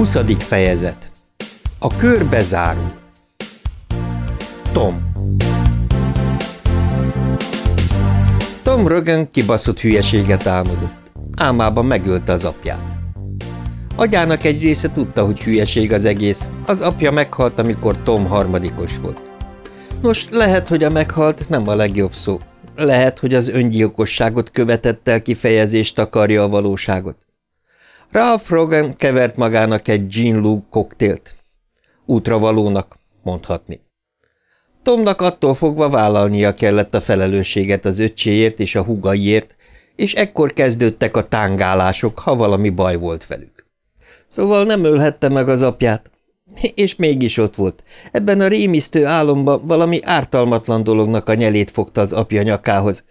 20. fejezet A körbe zárul Tom Tom Rögen kibaszott hülyeséget álmodott. Álmában megölte az apját. Agyának egy része tudta, hogy hülyeség az egész. Az apja meghalt, amikor Tom harmadikos volt. Nos, lehet, hogy a meghalt nem a legjobb szó. Lehet, hogy az öngyilkosságot követett el kifejezést akarja a valóságot. Ralph Rogan kevert magának egy Jean Lou koktélt. Útravalónak, mondhatni. Tomnak attól fogva vállalnia kellett a felelősséget az öccséért és a hugaiért, és ekkor kezdődtek a tángálások, ha valami baj volt velük. Szóval nem ölhette meg az apját. És mégis ott volt. Ebben a rémisztő álomban valami ártalmatlan dolognak a nyelét fogta az apja nyakához.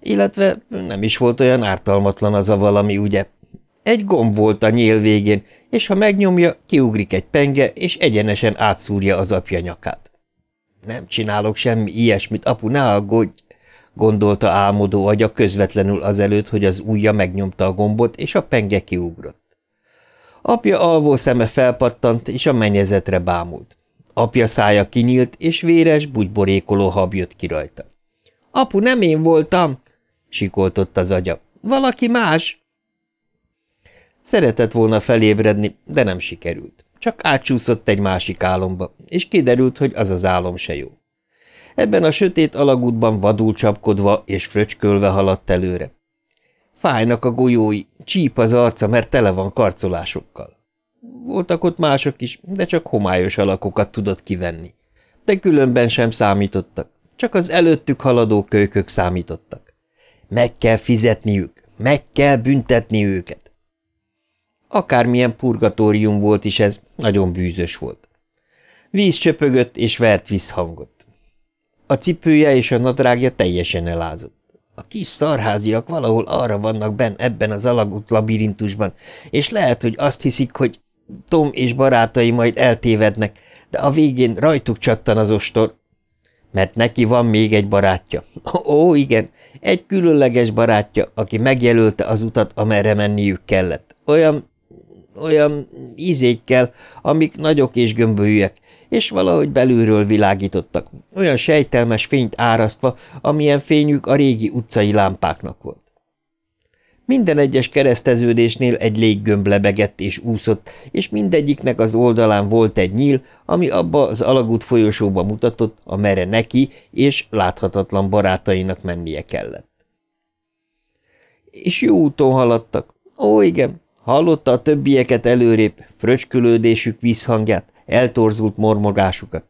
Illetve nem is volt olyan ártalmatlan az a valami, ugye? Egy gomb volt a nyél végén, és ha megnyomja, kiugrik egy penge, és egyenesen átszúrja az apja nyakát. Nem csinálok semmi ilyesmit, apu, ne aggódj, gondolta álmodó agya közvetlenül azelőtt, hogy az ujja megnyomta a gombot, és a penge kiugrott. Apja alvó szeme felpattant, és a mennyezetre bámult. Apja szája kinyílt, és véres, bugyborékoló hab jött ki rajta. – Apu, nem én voltam! – sikoltott az agya. – Valaki más! Szeretett volna felébredni, de nem sikerült. Csak átsúszott egy másik álomba, és kiderült, hogy az az álom se jó. Ebben a sötét alagútban vadul csapkodva és fröcskölve haladt előre. Fájnak a golyói, csíp az arca, mert tele van karcolásokkal. Voltak ott mások is, de csak homályos alakokat tudott kivenni. De különben sem számítottak, csak az előttük haladó kölykök számítottak. Meg kell fizetniük, meg kell büntetni őket. Akármilyen purgatórium volt is ez, nagyon bűzös volt. Víz csöpögött és vert visszhangot. A cipője és a nadrágja teljesen elázott. A kis szarháziak valahol arra vannak benn ebben az alagút labirintusban, és lehet, hogy azt hiszik, hogy Tom és barátai majd eltévednek, de a végén rajtuk csattan az ostor, mert neki van még egy barátja. Ó, igen, egy különleges barátja, aki megjelölte az utat, amerre menniük kellett. Olyan, olyan ízékkel, amik nagyok és gömbölyűek, és valahogy belülről világítottak, olyan sejtelmes fényt árasztva, amilyen fényük a régi utcai lámpáknak volt. Minden egyes kereszteződésnél egy léggömb lebegett és úszott, és mindegyiknek az oldalán volt egy nyíl, ami abba az alagút folyosóba mutatott, amerre neki és láthatatlan barátainak mennie kellett. És jó úton haladtak. Ó, igen, hallotta a többieket előrébb, fröcskülődésük vízhangját, eltorzult mormogásukat.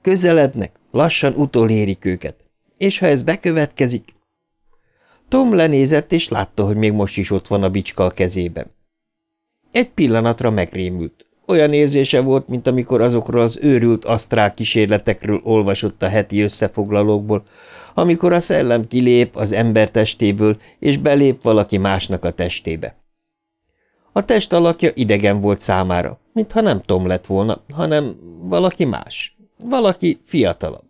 Közelednek, lassan utolérik őket, és ha ez bekövetkezik... Tom lenézett, és látta, hogy még most is ott van a bicska a kezében. Egy pillanatra megrémült. Olyan érzése volt, mint amikor azokról az őrült asztrál kísérletekről olvasott a heti összefoglalókból, amikor a szellem kilép az ember testéből, és belép valaki másnak a testébe. A test alakja idegen volt számára, mintha nem Tom lett volna, hanem valaki más, valaki fiatalabb.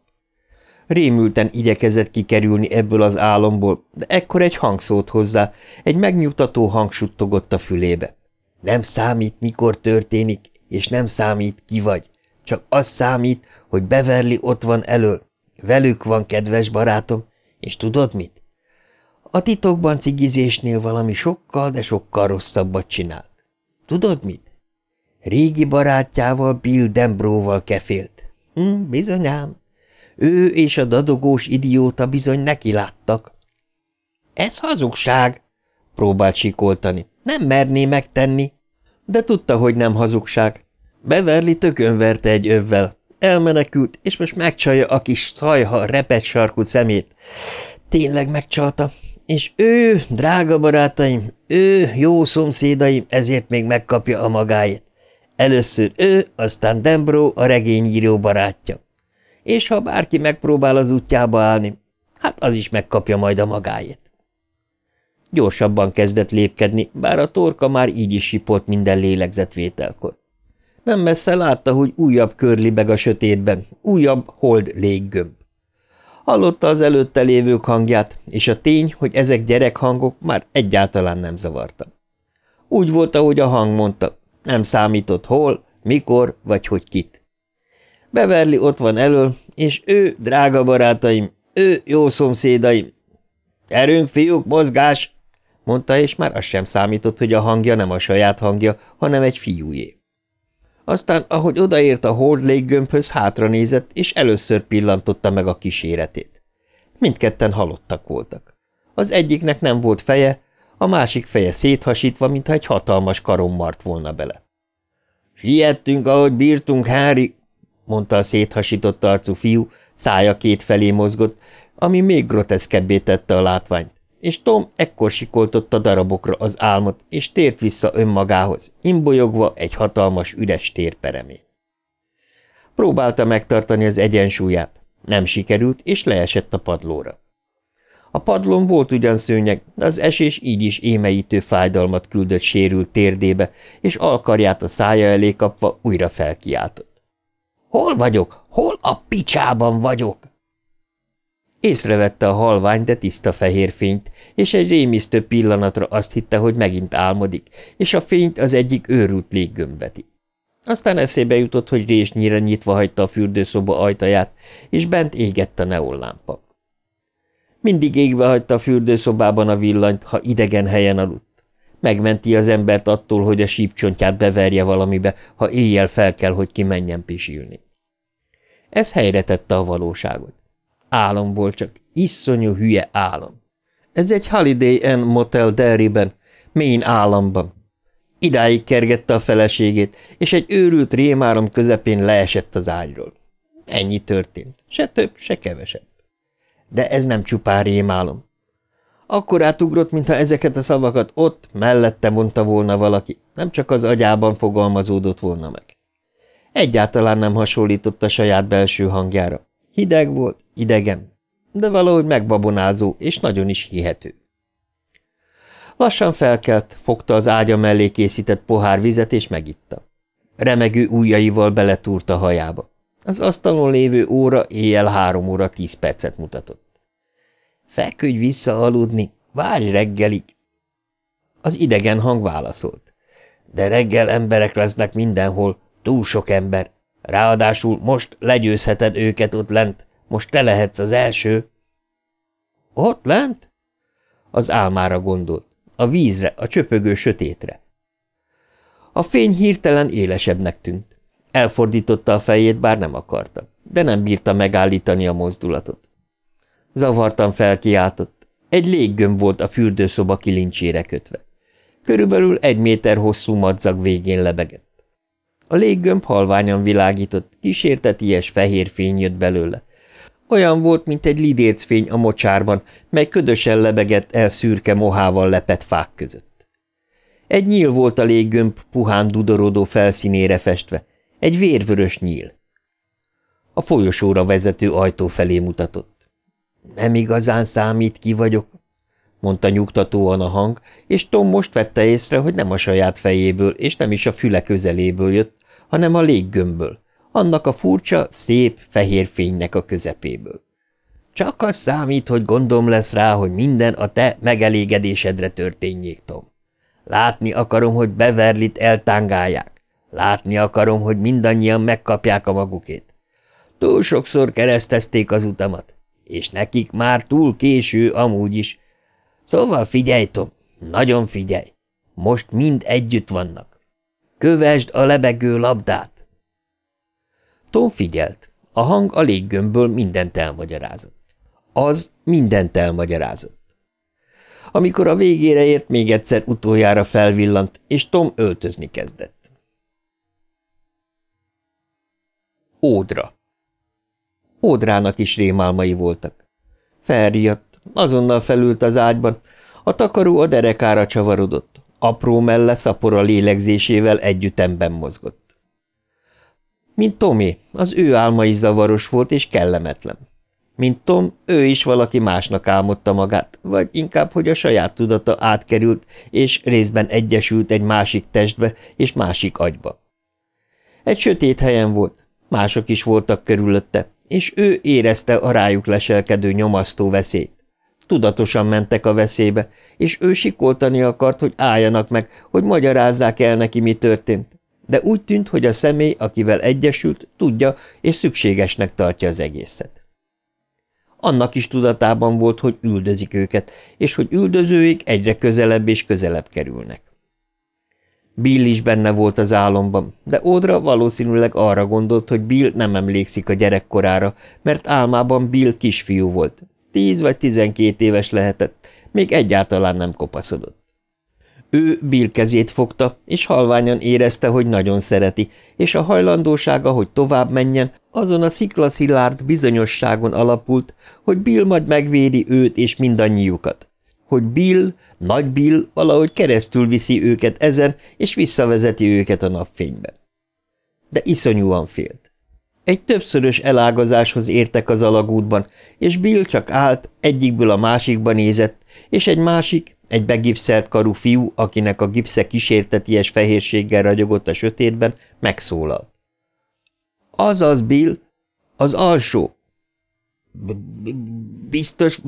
Rémülten igyekezett kikerülni ebből az álomból, de ekkor egy hang szólt hozzá, egy megnyugtató hang suttogott a fülébe. Nem számít, mikor történik, és nem számít, ki vagy. Csak az számít, hogy Beverly ott van elől. Velük van, kedves barátom, és tudod mit? A titokban cigizésnél valami sokkal, de sokkal rosszabbat csinált. Tudod mit? Régi barátjával Bill Dembróval kefélt. Hm, bizonyám. Ő és a dadogós idióta bizony neki láttak. Ez hazugság, próbált sikoltani. Nem merné megtenni. De tudta, hogy nem hazugság. Beverly tökönverte egy övvel. Elmenekült, és most megcsalja a kis szajha repet sarkú szemét. Tényleg megcsalta, és ő, drága barátaim, ő, jó szomszédaim, ezért még megkapja a magáét. Először ő, aztán Dembro, a regényíró barátja. És ha bárki megpróbál az útjába állni, hát az is megkapja majd a magáét. Gyorsabban kezdett lépkedni, bár a torka már így is sipolt minden lélegzetvételkor. Nem messze látta, hogy újabb kör libeg a sötétben, újabb hold léggömb. Hallotta az előtte lévők hangját, és a tény, hogy ezek gyerekhangok már egyáltalán nem zavarta. Úgy volt, ahogy a hang mondta, Nem számított hol, mikor vagy hogy kit. Beverli ott van elől, és ő, drága barátaim, ő, jó szomszédaim. Erőnk, fiúk, mozgás! mondta, és már az sem számított, hogy a hangja nem a saját hangja, hanem egy fiújé. Aztán, ahogy odaért a hord léggömbhöz, hátra és először pillantotta meg a kíséretét. Mindketten halottak voltak. Az egyiknek nem volt feje, a másik feje széthasítva, mintha egy hatalmas karom mart volna bele. – Siettünk, ahogy bírtunk, Hári! – mondta a széthasított arcú fiú, szája két felé mozgott, ami még groteszkebbé tette a látványt, és Tom ekkor sikoltotta darabokra az álmot, és tért vissza önmagához, imbolyogva egy hatalmas üres térperemén. Próbálta megtartani az egyensúlyát, nem sikerült, és leesett a padlóra. A padlón volt ugyan szőnyeg, de az esés így is émeítő fájdalmat küldött sérült térdébe, és alkarját a szája elé kapva újra felkiáltott. – Hol vagyok? Hol a picsában vagyok? Észrevette a halvány, de tiszta fehér fényt, és egy rémisztő pillanatra azt hitte, hogy megint álmodik, és a fényt az egyik őrült léggömb veti. Aztán eszébe jutott, hogy résnyire nyitva hagyta a fürdőszoba ajtaját, és bent égett a neonlámpa. Mindig égve hagyta a fürdőszobában a villanyt, ha idegen helyen aludt. Megmenti az embert attól, hogy a sípcsontját beverje valamibe, ha éjjel fel kell, hogy kimenjen pisilni. Ez helyre tette a valóságot. Álom volt csak, iszonyú hülye álom. Ez egy Holiday Inn Motel Derryben, Maine államban. Idáig kergette a feleségét, és egy őrült rémárom közepén leesett az ágyról. Ennyi történt, se több, se kevesebb. De ez nem csupán rémálom. Akkor átugrott, mintha ezeket a szavakat ott, mellette mondta volna valaki, nem csak az agyában fogalmazódott volna meg. Egyáltalán nem hasonlított a saját belső hangjára. Hideg volt, idegen, de valahogy megbabonázó és nagyon is hihető. Lassan felkelt, fogta az ágya mellé készített pohár vizet és megitta. Remegő ujjaival beletúrt a hajába. Az asztalon lévő óra éjjel három óra tíz percet mutatott. Feküdj vissza aludni, várj reggelig! Az idegen hang válaszolt. De reggel emberek lesznek mindenhol, túl sok ember. Ráadásul most legyőzheted őket ott lent, most te lehetsz az első. Ott lent? Az álmára gondolt, a vízre, a csöpögő sötétre. A fény hirtelen élesebbnek tűnt. Elfordította a fejét, bár nem akarta, de nem bírta megállítani a mozdulatot. Zavartan felkiáltott. Egy léggömb volt a fürdőszoba kilincsére kötve. Körülbelül egy méter hosszú madzag végén lebegett. A léggömb halványan világított, kísérteties fehér fény jött belőle. Olyan volt, mint egy lidércfény a mocsárban, mely ködösen lebegett el szürke mohával lepett fák között. Egy nyíl volt a léggömb puhán dudorodó felszínére festve, egy vérvörös nyíl. A folyosóra vezető ajtó felé mutatott. Nem igazán számít, ki vagyok, mondta nyugtatóan a hang, és Tom most vette észre, hogy nem a saját fejéből és nem is a füle közeléből jött, hanem a léggömbből, annak a furcsa, szép, fehér fénynek a közepéből. Csak az számít, hogy gondom lesz rá, hogy minden a te megelégedésedre történjék, Tom. Látni akarom, hogy Beverlit eltángálják. Látni akarom, hogy mindannyian megkapják a magukét. Túl sokszor keresztezték az utamat, és nekik már túl késő amúgy is. Szóval figyelj, Tom, nagyon figyelj. Most mind együtt vannak. Kövesd a lebegő labdát! Tom figyelt. A hang a léggömbből mindent elmagyarázott. Az mindent elmagyarázott. Amikor a végére ért, még egyszer utoljára felvillant, és Tom öltözni kezdett. Ódra Ódrának is rémálmai voltak. Felriadt, azonnal felült az ágyban, a takaró a derekára csavarodott, apró melle szapora lélegzésével együttemben mozgott. Mint Tomé, az ő álma is zavaros volt és kellemetlen. Mint Tom, ő is valaki másnak álmodta magát, vagy inkább, hogy a saját tudata átkerült, és részben egyesült egy másik testbe és másik agyba. Egy sötét helyen volt, mások is voltak körülötte, és ő érezte a rájuk leselkedő nyomasztó veszélyt. Tudatosan mentek a veszélybe, és ő sikoltani akart, hogy álljanak meg, hogy magyarázzák el neki, mi történt. De úgy tűnt, hogy a személy, akivel egyesült, tudja és szükségesnek tartja az egészet. Annak is tudatában volt, hogy üldözik őket, és hogy üldözőik egyre közelebb és közelebb kerülnek. Bill is benne volt az álomban, de Ódra valószínűleg arra gondolt, hogy Bill nem emlékszik a gyerekkorára, mert álmában Bill kisfiú volt. Tíz vagy tizenkét éves lehetett, még egyáltalán nem kopaszodott. Ő Bill kezét fogta, és halványan érezte, hogy nagyon szereti, és a hajlandósága, hogy tovább menjen, azon a sziklaszilárd bizonyosságon alapult, hogy Bill majd megvédi őt és mindannyiukat. Hogy Bill, nagy Bill valahogy keresztül viszi őket ezen, és visszavezeti őket a napfénybe. De iszonyúan félt. Egy többszörös elágazáshoz értek az alagútban, és Bill csak állt, egyikből a másikba nézett, és egy másik, egy begipszelt karú fiú, akinek a gipsze kísérteties fehérséggel ragyogott a sötétben, megszólalt. – Azaz, Bill, az alsó. Biztos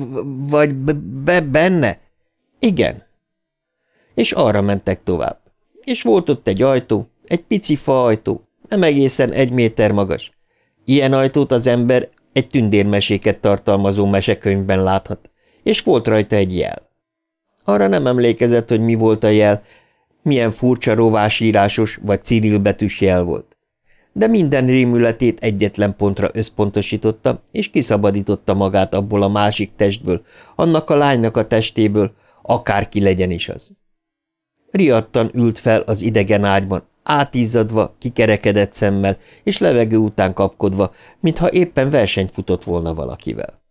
vagy be benne? – Igen. És arra mentek tovább. És volt ott egy ajtó, egy pici faajtó, nem egészen egy méter magas. Ilyen ajtót az ember egy tündérmeséket tartalmazó mesekönyvben láthat, és volt rajta egy jel. Arra nem emlékezett, hogy mi volt a jel, milyen furcsa rovásírásos vagy cirilbetűs jel volt. De minden rémületét egyetlen pontra összpontosította, és kiszabadította magát abból a másik testből, annak a lánynak a testéből, akárki legyen is az. Riadtan ült fel az idegen ágyban, átízzadva, kikerekedett szemmel, és levegő után kapkodva, mintha éppen versenyt futott volna valakivel.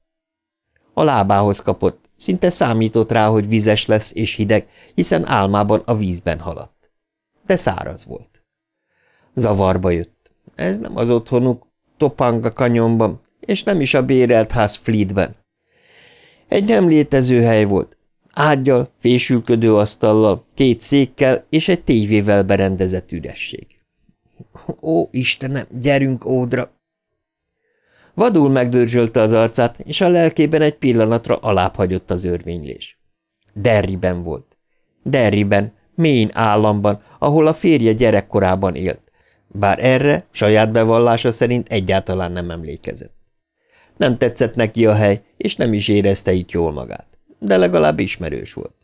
A lábához kapott, szinte számított rá, hogy vizes lesz és hideg, hiszen álmában a vízben haladt. De száraz volt. Zavarba jött. Ez nem az otthonuk Topanga kanyonban, és nem is a bérelt ház Fleetben. Egy nem létező hely volt, ágyal, fésülködő asztallal, két székkel és egy tévével berendezett üresség. Ó, Istenem, gyerünk ódra! Vadul megdörzsölte az arcát, és a lelkében egy pillanatra alább hagyott az örvénylés. Derriben volt. Derriben, Maine államban, ahol a férje gyerekkorában élt, bár erre saját bevallása szerint egyáltalán nem emlékezett. Nem tetszett neki a hely, és nem is érezte itt jól magát de legalább ismerős volt.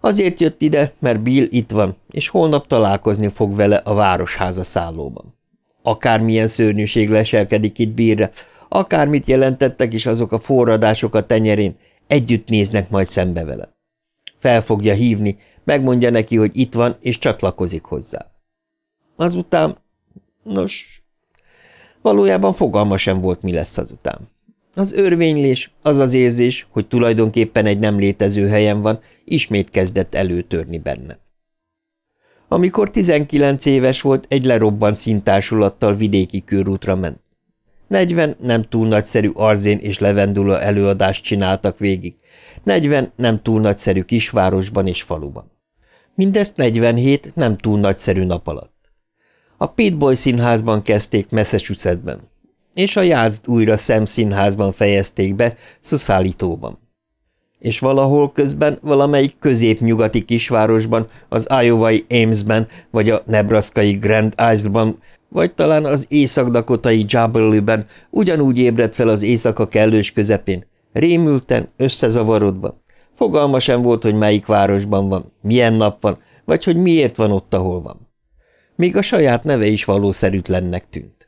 Azért jött ide, mert Bill itt van, és holnap találkozni fog vele a városháza szállóban. Akármilyen szörnyűség leselkedik itt Billre, akármit jelentettek is azok a forradások a tenyerén, együtt néznek majd szembe vele. Fel fogja hívni, megmondja neki, hogy itt van, és csatlakozik hozzá. Azután, nos, valójában fogalma sem volt, mi lesz azután. Az örvénylés, az az érzés, hogy tulajdonképpen egy nem létező helyen van, ismét kezdett előtörni benne. Amikor 19 éves volt, egy lerobbant szintársulattal vidéki körútra ment. 40 nem túl nagyszerű arzén és levendula előadást csináltak végig, 40 nem túl nagyszerű kisvárosban és faluban. Mindezt 47 nem túl nagyszerű nap alatt. A Pitboy színházban kezdték Massachusettsben és a játszd újra szemszínházban fejezték be, Szuszállítóban. És valahol közben valamelyik középnyugati kisvárosban, az Iowai Amesben, vagy a nebraskai Grand Isle-ban, vagy talán az észak-dakotai Jabberley-ben ugyanúgy ébredt fel az éjszaka kellős közepén, rémülten, összezavarodva. Fogalma sem volt, hogy melyik városban van, milyen nap van, vagy hogy miért van ott, ahol van. Még a saját neve is valószerűtlennek tűnt.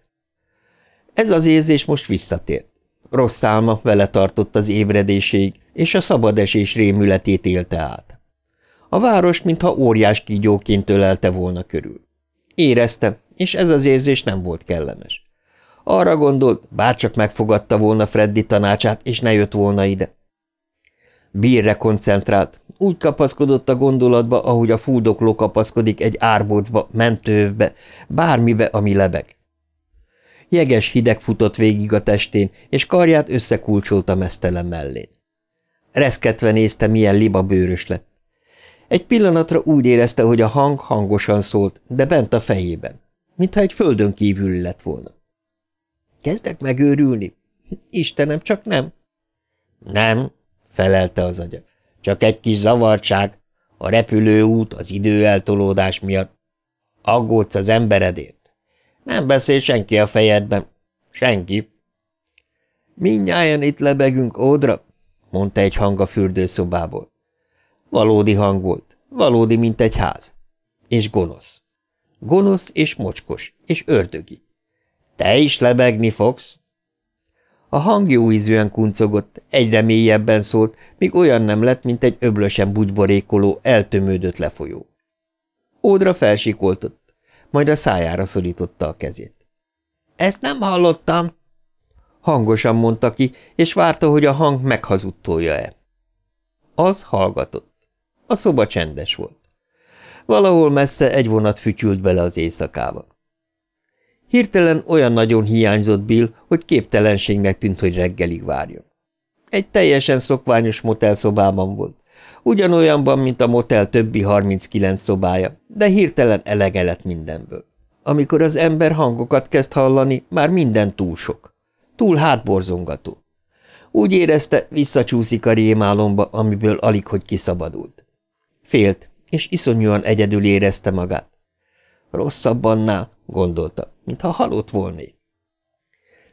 Ez az érzés most visszatért. Rossz álma vele tartott az ébredéség, és a szabadesés rémületét élte át. A város mintha óriás kígyóként ölelte volna körül. Érezte, és ez az érzés nem volt kellemes. Arra gondolt, bárcsak megfogadta volna Freddy tanácsát, és ne jött volna ide. Bírre koncentrált, úgy kapaszkodott a gondolatba, ahogy a fúdokló kapaszkodik egy árbócba, mentővbe, bármibe, ami lebeg. Jeges hideg futott végig a testén, és karját összekulcsolta mesztelen mellén. Reszketve nézte, milyen liba bőrös lett. Egy pillanatra úgy érezte, hogy a hang hangosan szólt, de bent a fejében, mintha egy földön kívül lett volna. Kezdek megőrülni? Istenem, csak nem. Nem, felelte az agya. Csak egy kis zavartság. A repülőút az időeltolódás miatt. Aggódsz az emberedért. Nem beszél senki a fejedben. Senki. Mindnyájan itt lebegünk, Ódra, mondta egy hang a fürdőszobából. Valódi hang volt, valódi, mint egy ház. És gonosz. Gonosz és mocskos, és ördögi. Te is lebegni fogsz? A hang jó ízűen kuncogott, egyre mélyebben szólt, míg olyan nem lett, mint egy öblösen bugyborékoló, eltömődött lefolyó. Ódra felsikoltott, majd a szájára szorította a kezét. – Ezt nem hallottam! Hangosan mondta ki, és várta, hogy a hang meghazudtolja-e. Az hallgatott. A szoba csendes volt. Valahol messze egy vonat fütyült bele az éjszakába. Hirtelen olyan nagyon hiányzott Bill, hogy képtelenségnek tűnt, hogy reggelig várjon. Egy teljesen szokványos motelszobában volt. Ugyanolyanban, mint a motel többi 39 szobája, de hirtelen elege lett mindenből. Amikor az ember hangokat kezd hallani, már minden túl sok. Túl hátborzongató. Úgy érezte, visszacsúszik a rémálomba, amiből alig hogy kiszabadult. Félt, és iszonyúan egyedül érezte magát. Rosszabb annál, gondolta, mintha halott volnék.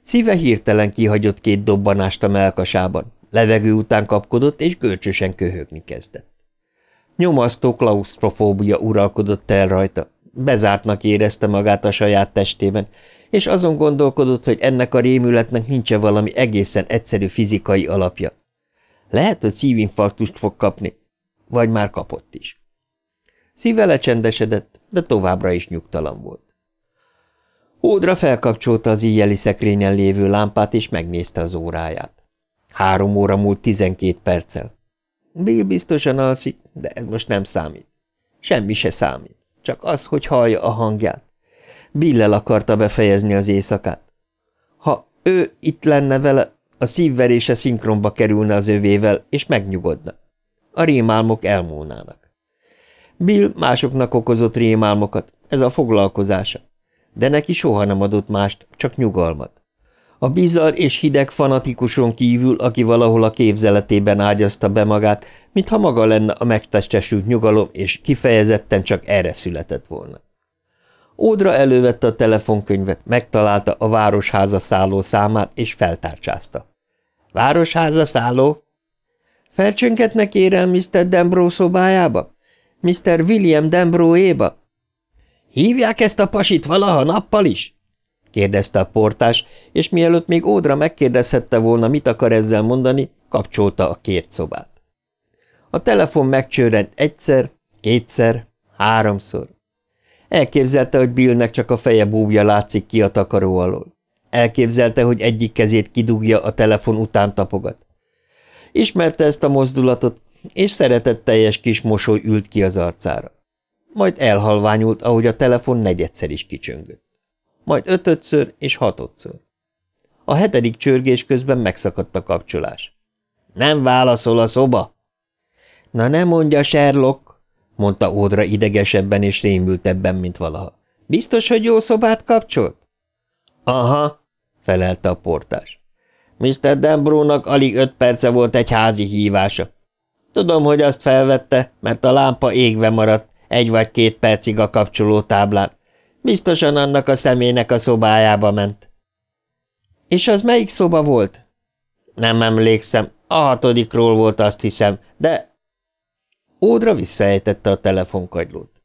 Szíve hirtelen kihagyott két dobbanást a melkasában, levegő után kapkodott, és görcsösen köhögni kezdett. Nyomasztó klaustrofóbia uralkodott el rajta, bezártnak érezte magát a saját testében, és azon gondolkodott, hogy ennek a rémületnek nincs -e valami egészen egyszerű fizikai alapja. Lehet, hogy szívinfarktust fog kapni, vagy már kapott is. Szíve lecsendesedett, de továbbra is nyugtalan volt. Ódra felkapcsolta az íjjeli szekrényen lévő lámpát, és megnézte az óráját. Három óra múlt tizenkét perccel. Bill biztosan alszik, de ez most nem számít. Semmi se számít, csak az, hogy hallja a hangját. Billel akarta befejezni az éjszakát. Ha ő itt lenne vele, a szívverése szinkronba kerülne az övével, és megnyugodna. A rémálmok elmúlnának. Bill másoknak okozott rémálmokat, ez a foglalkozása, de neki soha nem adott mást, csak nyugalmat. A bizarr és hideg fanatikuson kívül, aki valahol a képzeletében ágyazta be magát, mintha maga lenne a megtestesült nyugalom, és kifejezetten csak erre született volna. Ódra elővette a telefonkönyvet, megtalálta a városháza szálló számát, és feltárcsázta. – Városháza szálló? – Felcsöngetnek érem Mr. Dembró szobájába? Mr. William Dembróéba? – Hívják ezt a pasit valaha nappal is? – kérdezte a portás, és mielőtt még Ódra megkérdezhette volna, mit akar ezzel mondani, kapcsolta a kért szobát. A telefon megcsörrent egyszer, kétszer, háromszor. Elképzelte, hogy Billnek csak a feje búvja látszik ki a takaró alól. Elképzelte, hogy egyik kezét kidugja, a telefon után tapogat. Ismerte ezt a mozdulatot, és szeretetteljes kis mosoly ült ki az arcára. Majd elhalványult, ahogy a telefon negyedszer is kicsöngött. Majd ötödször és hatodszor. A hetedik csörgés közben megszakadt a kapcsolás. – Nem válaszol a szoba? – Na nem mondja, Sherlock! mondta Ódra idegesebben és rémültebben, mint valaha. Biztos, hogy jó szobát kapcsolt? Aha, felelte a portás. Mr. Dembrónak alig öt perce volt egy házi hívása. Tudom, hogy azt felvette, mert a lámpa égve maradt egy vagy két percig a kapcsoló táblán. Biztosan annak a személynek a szobájába ment. És az melyik szoba volt? Nem emlékszem, a hatodikról volt azt hiszem, de Ódra visszaejtette a telefonkagylót.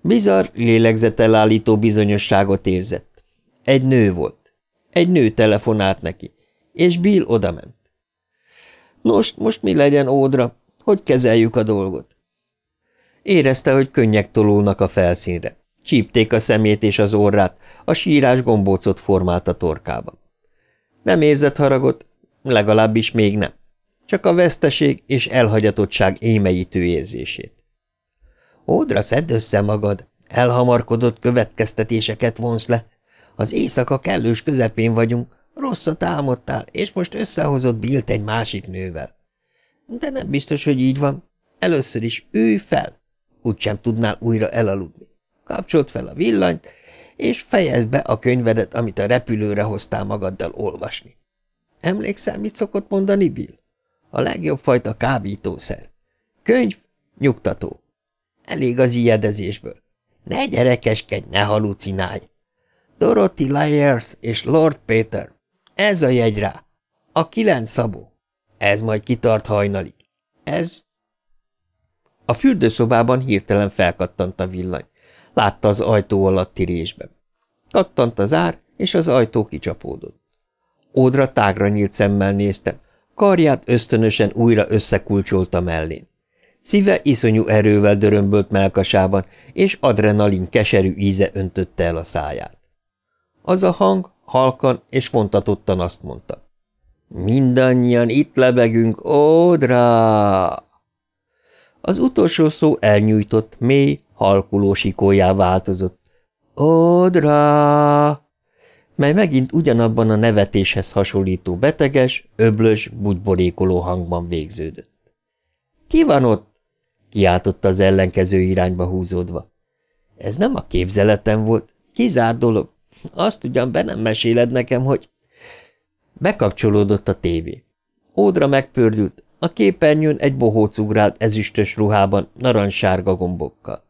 Bizarr, lélegzetelállító bizonyosságot érzett. Egy nő volt. Egy nő telefonált neki, és Bill odament. Nos, most mi legyen, Ódra? Hogy kezeljük a dolgot? Érezte, hogy könnyek tolónak a felszínre. Csípték a szemét és az orrát, a sírás gombócot formált a torkában. Nem érzett haragot, legalábbis még nem csak a veszteség és elhagyatottság émeítő érzését. Ódra szedd össze magad, elhamarkodott következtetéseket vonsz le. Az éjszaka kellős közepén vagyunk, rosszat álmodtál, és most összehozott Bilt egy másik nővel. De nem biztos, hogy így van. Először is ülj fel, úgysem tudnál újra elaludni. Kapcsolt fel a villanyt, és fejezd be a könyvedet, amit a repülőre hoztál magaddal olvasni. Emlékszel, mit szokott mondani Bill? A legjobb fajta kábítószer. Könyv, nyugtató. Elég az ijedezésből. Ne gyerekeskedj, ne halucinálj. Dorothy Lyers és Lord Peter. Ez a jegy rá. A kilenc szabó. Ez majd kitart hajnalig. Ez... A fürdőszobában hirtelen felkattant a villany. Látta az ajtó alatti résben. Kattant az ár, és az ajtó kicsapódott. Ódra tágra nyílt szemmel nézte, karját ösztönösen újra összekulcsolta mellén. Szíve iszonyú erővel dörömbölt melkasában, és adrenalin keserű íze öntötte el a száját. Az a hang halkan és fontatottan azt mondta. Mindannyian itt lebegünk, ódra! Az utolsó szó elnyújtott, mély, halkuló sikójá változott. Ódra! mely megint ugyanabban a nevetéshez hasonlító beteges, öblös, bugyborékoló hangban végződött. – Ki van ott? – kiáltotta az ellenkező irányba húzódva. Ez nem a képzeletem volt. Kizár dolog. Azt ugyan be nem meséled nekem, hogy... Bekapcsolódott a tévé. Ódra megpördült, a képernyőn egy bohóc ugrált ezüstös ruhában, narancssárga gombokkal.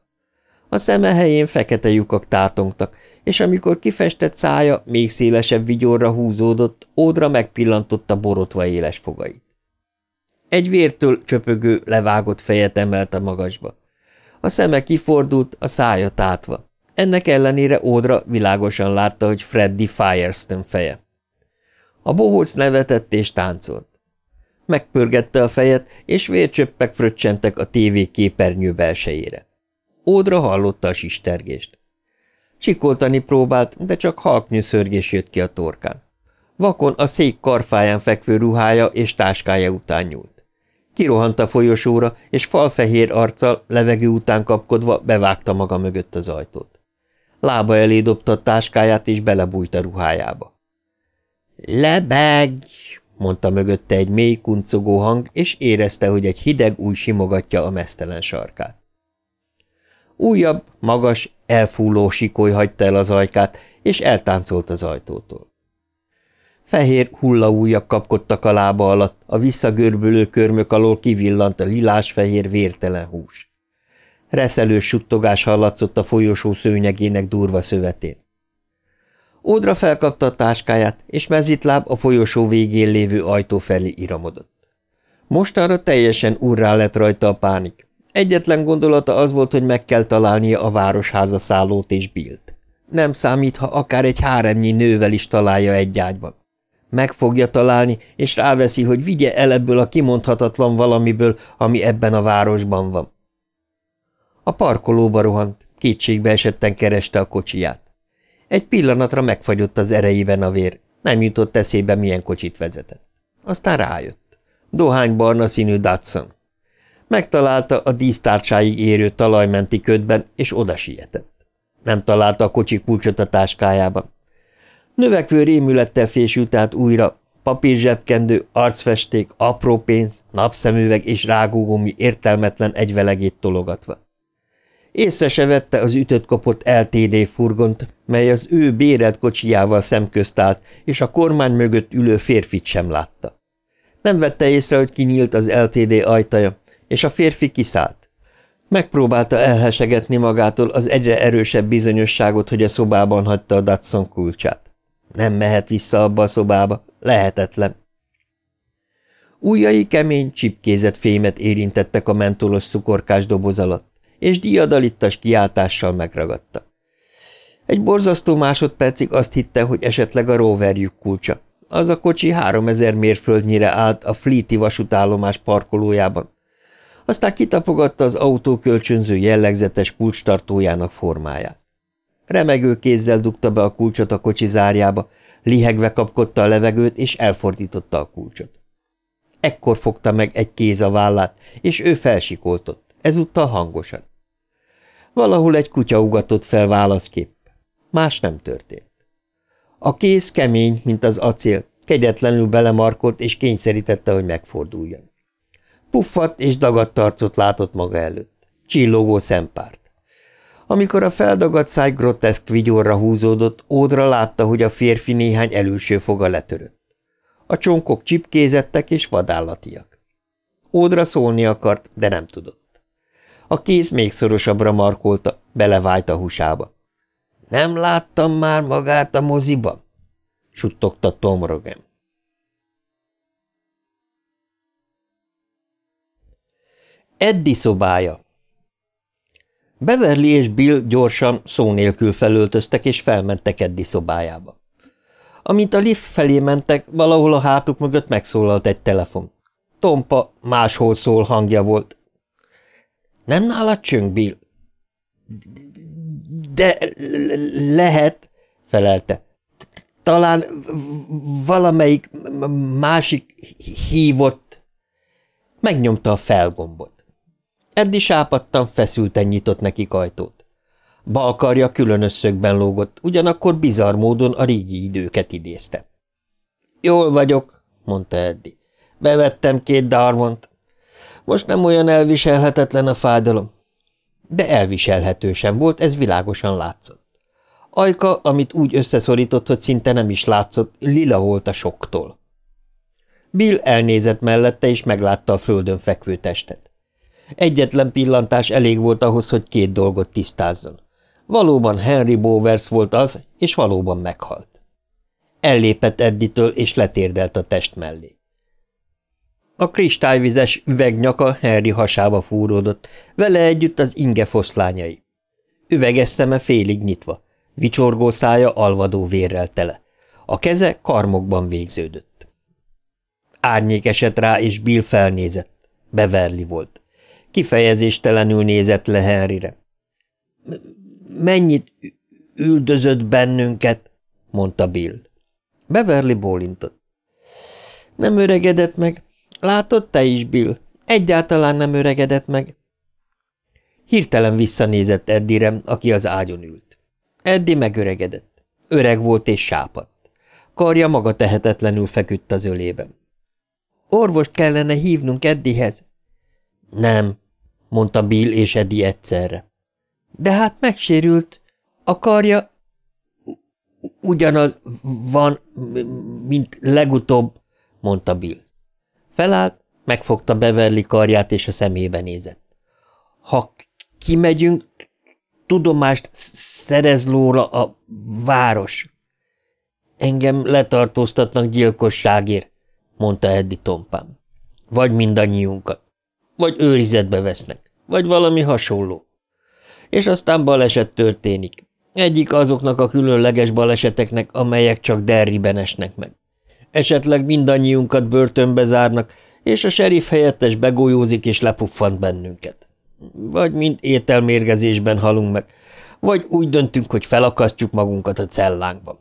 A szeme helyén fekete lyukak tátongtak, és amikor kifestett szája még szélesebb vigyorra húzódott, Ódra megpillantotta borotva éles fogait. Egy vértől csöpögő, levágott fejet emelt a magasba. A szeme kifordult, a szája tátva. Ennek ellenére Ódra világosan látta, hogy Freddy Firestone feje. A bohóc nevetett és táncolt. Megpörgette a fejet, és vércsöppek fröccsentek a tévé képernyő belsejére. Ódra hallotta a sistergést. Sikoltani próbált, de csak halknyűszörgés jött ki a torkán. Vakon a szék karfáján fekvő ruhája és táskája után nyúlt. Kirohant a folyosóra, és falfehér arccal, levegő után kapkodva bevágta maga mögött az ajtót. Lába elé dobta a táskáját, és belebújt a ruhájába. – Lebeg! – mondta mögötte egy mély kuncogó hang, és érezte, hogy egy hideg új simogatja a mesztelen sarkát. Újabb, magas, elfúló sikoly hagyta el az ajkát, és eltáncolt az ajtótól. Fehér hullaújak kapkodtak a lába alatt, a visszagörbülő körmök alól kivillant a lilás-fehér vértelen hús. Reszelős suttogás hallatszott a folyosó szőnyegének durva szövetén. Ódra felkapta a táskáját, és mezitláb a folyosó végén lévő ajtó felé iramodott. Mostanra teljesen urrá lett rajta a pánik. Egyetlen gondolata az volt, hogy meg kell találnia a városháza szállót és Bilt. Nem számít, ha akár egy háremnyi nővel is találja egy ágyban. Meg fogja találni, és ráveszi, hogy vigye el ebből a kimondhatatlan valamiből, ami ebben a városban van. A parkolóba rohant, kétségbe esetten kereste a kocsiját. Egy pillanatra megfagyott az erejében a vér, nem jutott eszébe, milyen kocsit vezetett. Aztán rájött. Dohánybarna színű Datsun. Megtalálta a dísztárcsáig érő talajmenti ködben, és oda sietett. Nem találta a kocsi kulcsot a táskájában. Növekvő rémülettel fésült át újra, papírzsebkendő, arcfesték, apró pénz, napszemüveg és rágógumi értelmetlen egyvelegét tologatva. Észre se vette az ütött kapott LTD furgont, mely az ő bérelt kocsijával szemközt állt, és a kormány mögött ülő férfit sem látta. Nem vette észre, hogy kinyílt az LTD ajtaja, és a férfi kiszállt. Megpróbálta elhesegetni magától az egyre erősebb bizonyosságot, hogy a szobában hagyta a Datsun kulcsát. Nem mehet vissza abba a szobába, lehetetlen. Újjai kemény, csipkézett fémet érintettek a mentolos szukorkás doboz alatt, és diadalittas kiáltással megragadta. Egy borzasztó másodpercig azt hitte, hogy esetleg a roverjük kulcsa. Az a kocsi háromezer mérföldnyire állt a Fleeti vasútállomás parkolójában, aztán kitapogatta az autó kölcsönző jellegzetes kulcstartójának formáját. Remegő kézzel dugta be a kulcsot a kocsi zárjába, lihegve kapkodta a levegőt, és elfordította a kulcsot. Ekkor fogta meg egy kéz a vállát, és ő felsikoltott, ezúttal hangosan. Valahol egy kutya ugatott fel válaszképp. Más nem történt. A kéz kemény, mint az acél, kegyetlenül belemarkolt, és kényszerítette, hogy megforduljon. Puffat és dagadt arcot látott maga előtt. Csillogó szempárt. Amikor a feldagadt száj groteszk vigyorra húzódott, Ódra látta, hogy a férfi néhány előső foga letörött. A csonkok csipkézettek és vadállatiak. Ódra szólni akart, de nem tudott. A kéz még szorosabbra markolta, belevájt a húsába. – Nem láttam már magát a moziban? – suttogta Tom Rogan. Eddi szobája Beverly és Bill gyorsan, szó nélkül felöltöztek, és felmentek Eddi szobájába. Amint a lift felé mentek, valahol a hátuk mögött megszólalt egy telefon. Tompa, máshol szól hangja volt. – Nem nálad csöng, Bill? – De lehet – felelte. – Talán valamelyik másik hívott. Megnyomta a felgombot. Eddi sápadtan feszülten nyitott nekik ajtót. Balkarja külön összögben lógott, ugyanakkor bizarr módon a régi időket idézte. – Jól vagyok – mondta Eddi. – Bevettem két darvont. Most nem olyan elviselhetetlen a fájdalom. De elviselhető sem volt, ez világosan látszott. Ajka, amit úgy összeszorított, hogy szinte nem is látszott, lila volt a soktól. Bill elnézett mellette, és meglátta a földön fekvő testet. Egyetlen pillantás elég volt ahhoz, hogy két dolgot tisztázzon. Valóban Henry Bowers volt az, és valóban meghalt. Ellépett Edditől, és letérdelt a test mellé. A kristályvizes üvegnyaka Henry hasába fúródott, vele együtt az inge foszlányai. Üveges szeme félig nyitva, vicsorgó szája alvadó vérrel tele. A keze karmokban végződött. Árnyék esett rá, és Bill felnézett. Beverly volt. Kifejezéstelenül nézett le Henryre. – Mennyit üldözött bennünket? – mondta Bill. Beverly bólintott. – Nem öregedett meg. Látod te is, Bill? Egyáltalán nem öregedett meg. Hirtelen visszanézett Eddire, aki az ágyon ült. Eddi megöregedett. Öreg volt és sápadt. Karja maga tehetetlenül feküdt az ölében. Orvost kellene hívnunk Eddihez. Nem, mondta Bill és Eddie egyszerre. De hát megsérült. A karja ugyanaz van, mint legutóbb, mondta Bill. Felállt, megfogta Beverly karját, és a szemébe nézett. Ha kimegyünk, tudomást szerez lóra a város. Engem letartóztatnak gyilkosságért, mondta Eddi tompán. Vagy mindannyiunkat. Vagy őrizetbe vesznek. Vagy valami hasonló. És aztán baleset történik. Egyik azoknak a különleges baleseteknek, amelyek csak Derriben esnek meg. Esetleg mindannyiunkat börtönbe zárnak, és a serif helyettes begójózik és lepuffant bennünket. Vagy mind ételmérgezésben halunk meg, vagy úgy döntünk, hogy felakasztjuk magunkat a cellánkban.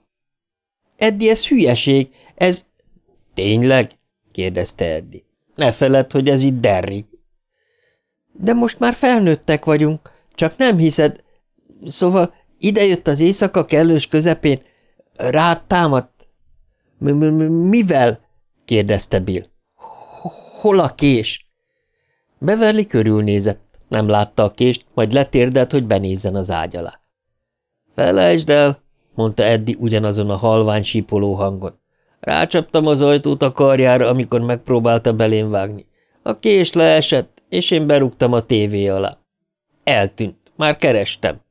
Eddi, ez hülyeség, ez... Tényleg? kérdezte Eddi. Ne feled, hogy ez itt Derry. De most már felnőttek vagyunk, csak nem hiszed. Szóval idejött az éjszaka kellős közepén, rád támadt, mivel? kérdezte Bill. Hol a kés? Beverly körülnézett, nem látta a kést, majd letérdelt, hogy benézzen az ágy alá. Felejtsd el, mondta Eddi ugyanazon a halvány sípoló hangon. Rácsaptam az ajtót a karjára, amikor megpróbálta belém vágni. A kés leesett, és én berúgtam a tévé alá. Eltűnt, már kerestem.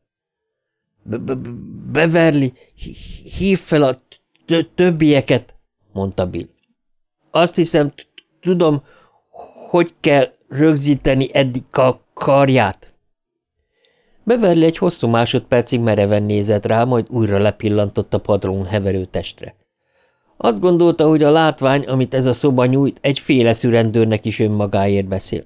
– Beverly, hív fel a többieket, mondta Bill. Azt hiszem, tudom, hogy kell rögzíteni eddig a karját. Beverly egy hosszú másodpercig mereven nézett rá, majd újra lepillantott a padlón heverő testre. Azt gondolta, hogy a látvány, amit ez a szoba nyújt, egy féle szürendőrnek is önmagáért beszél.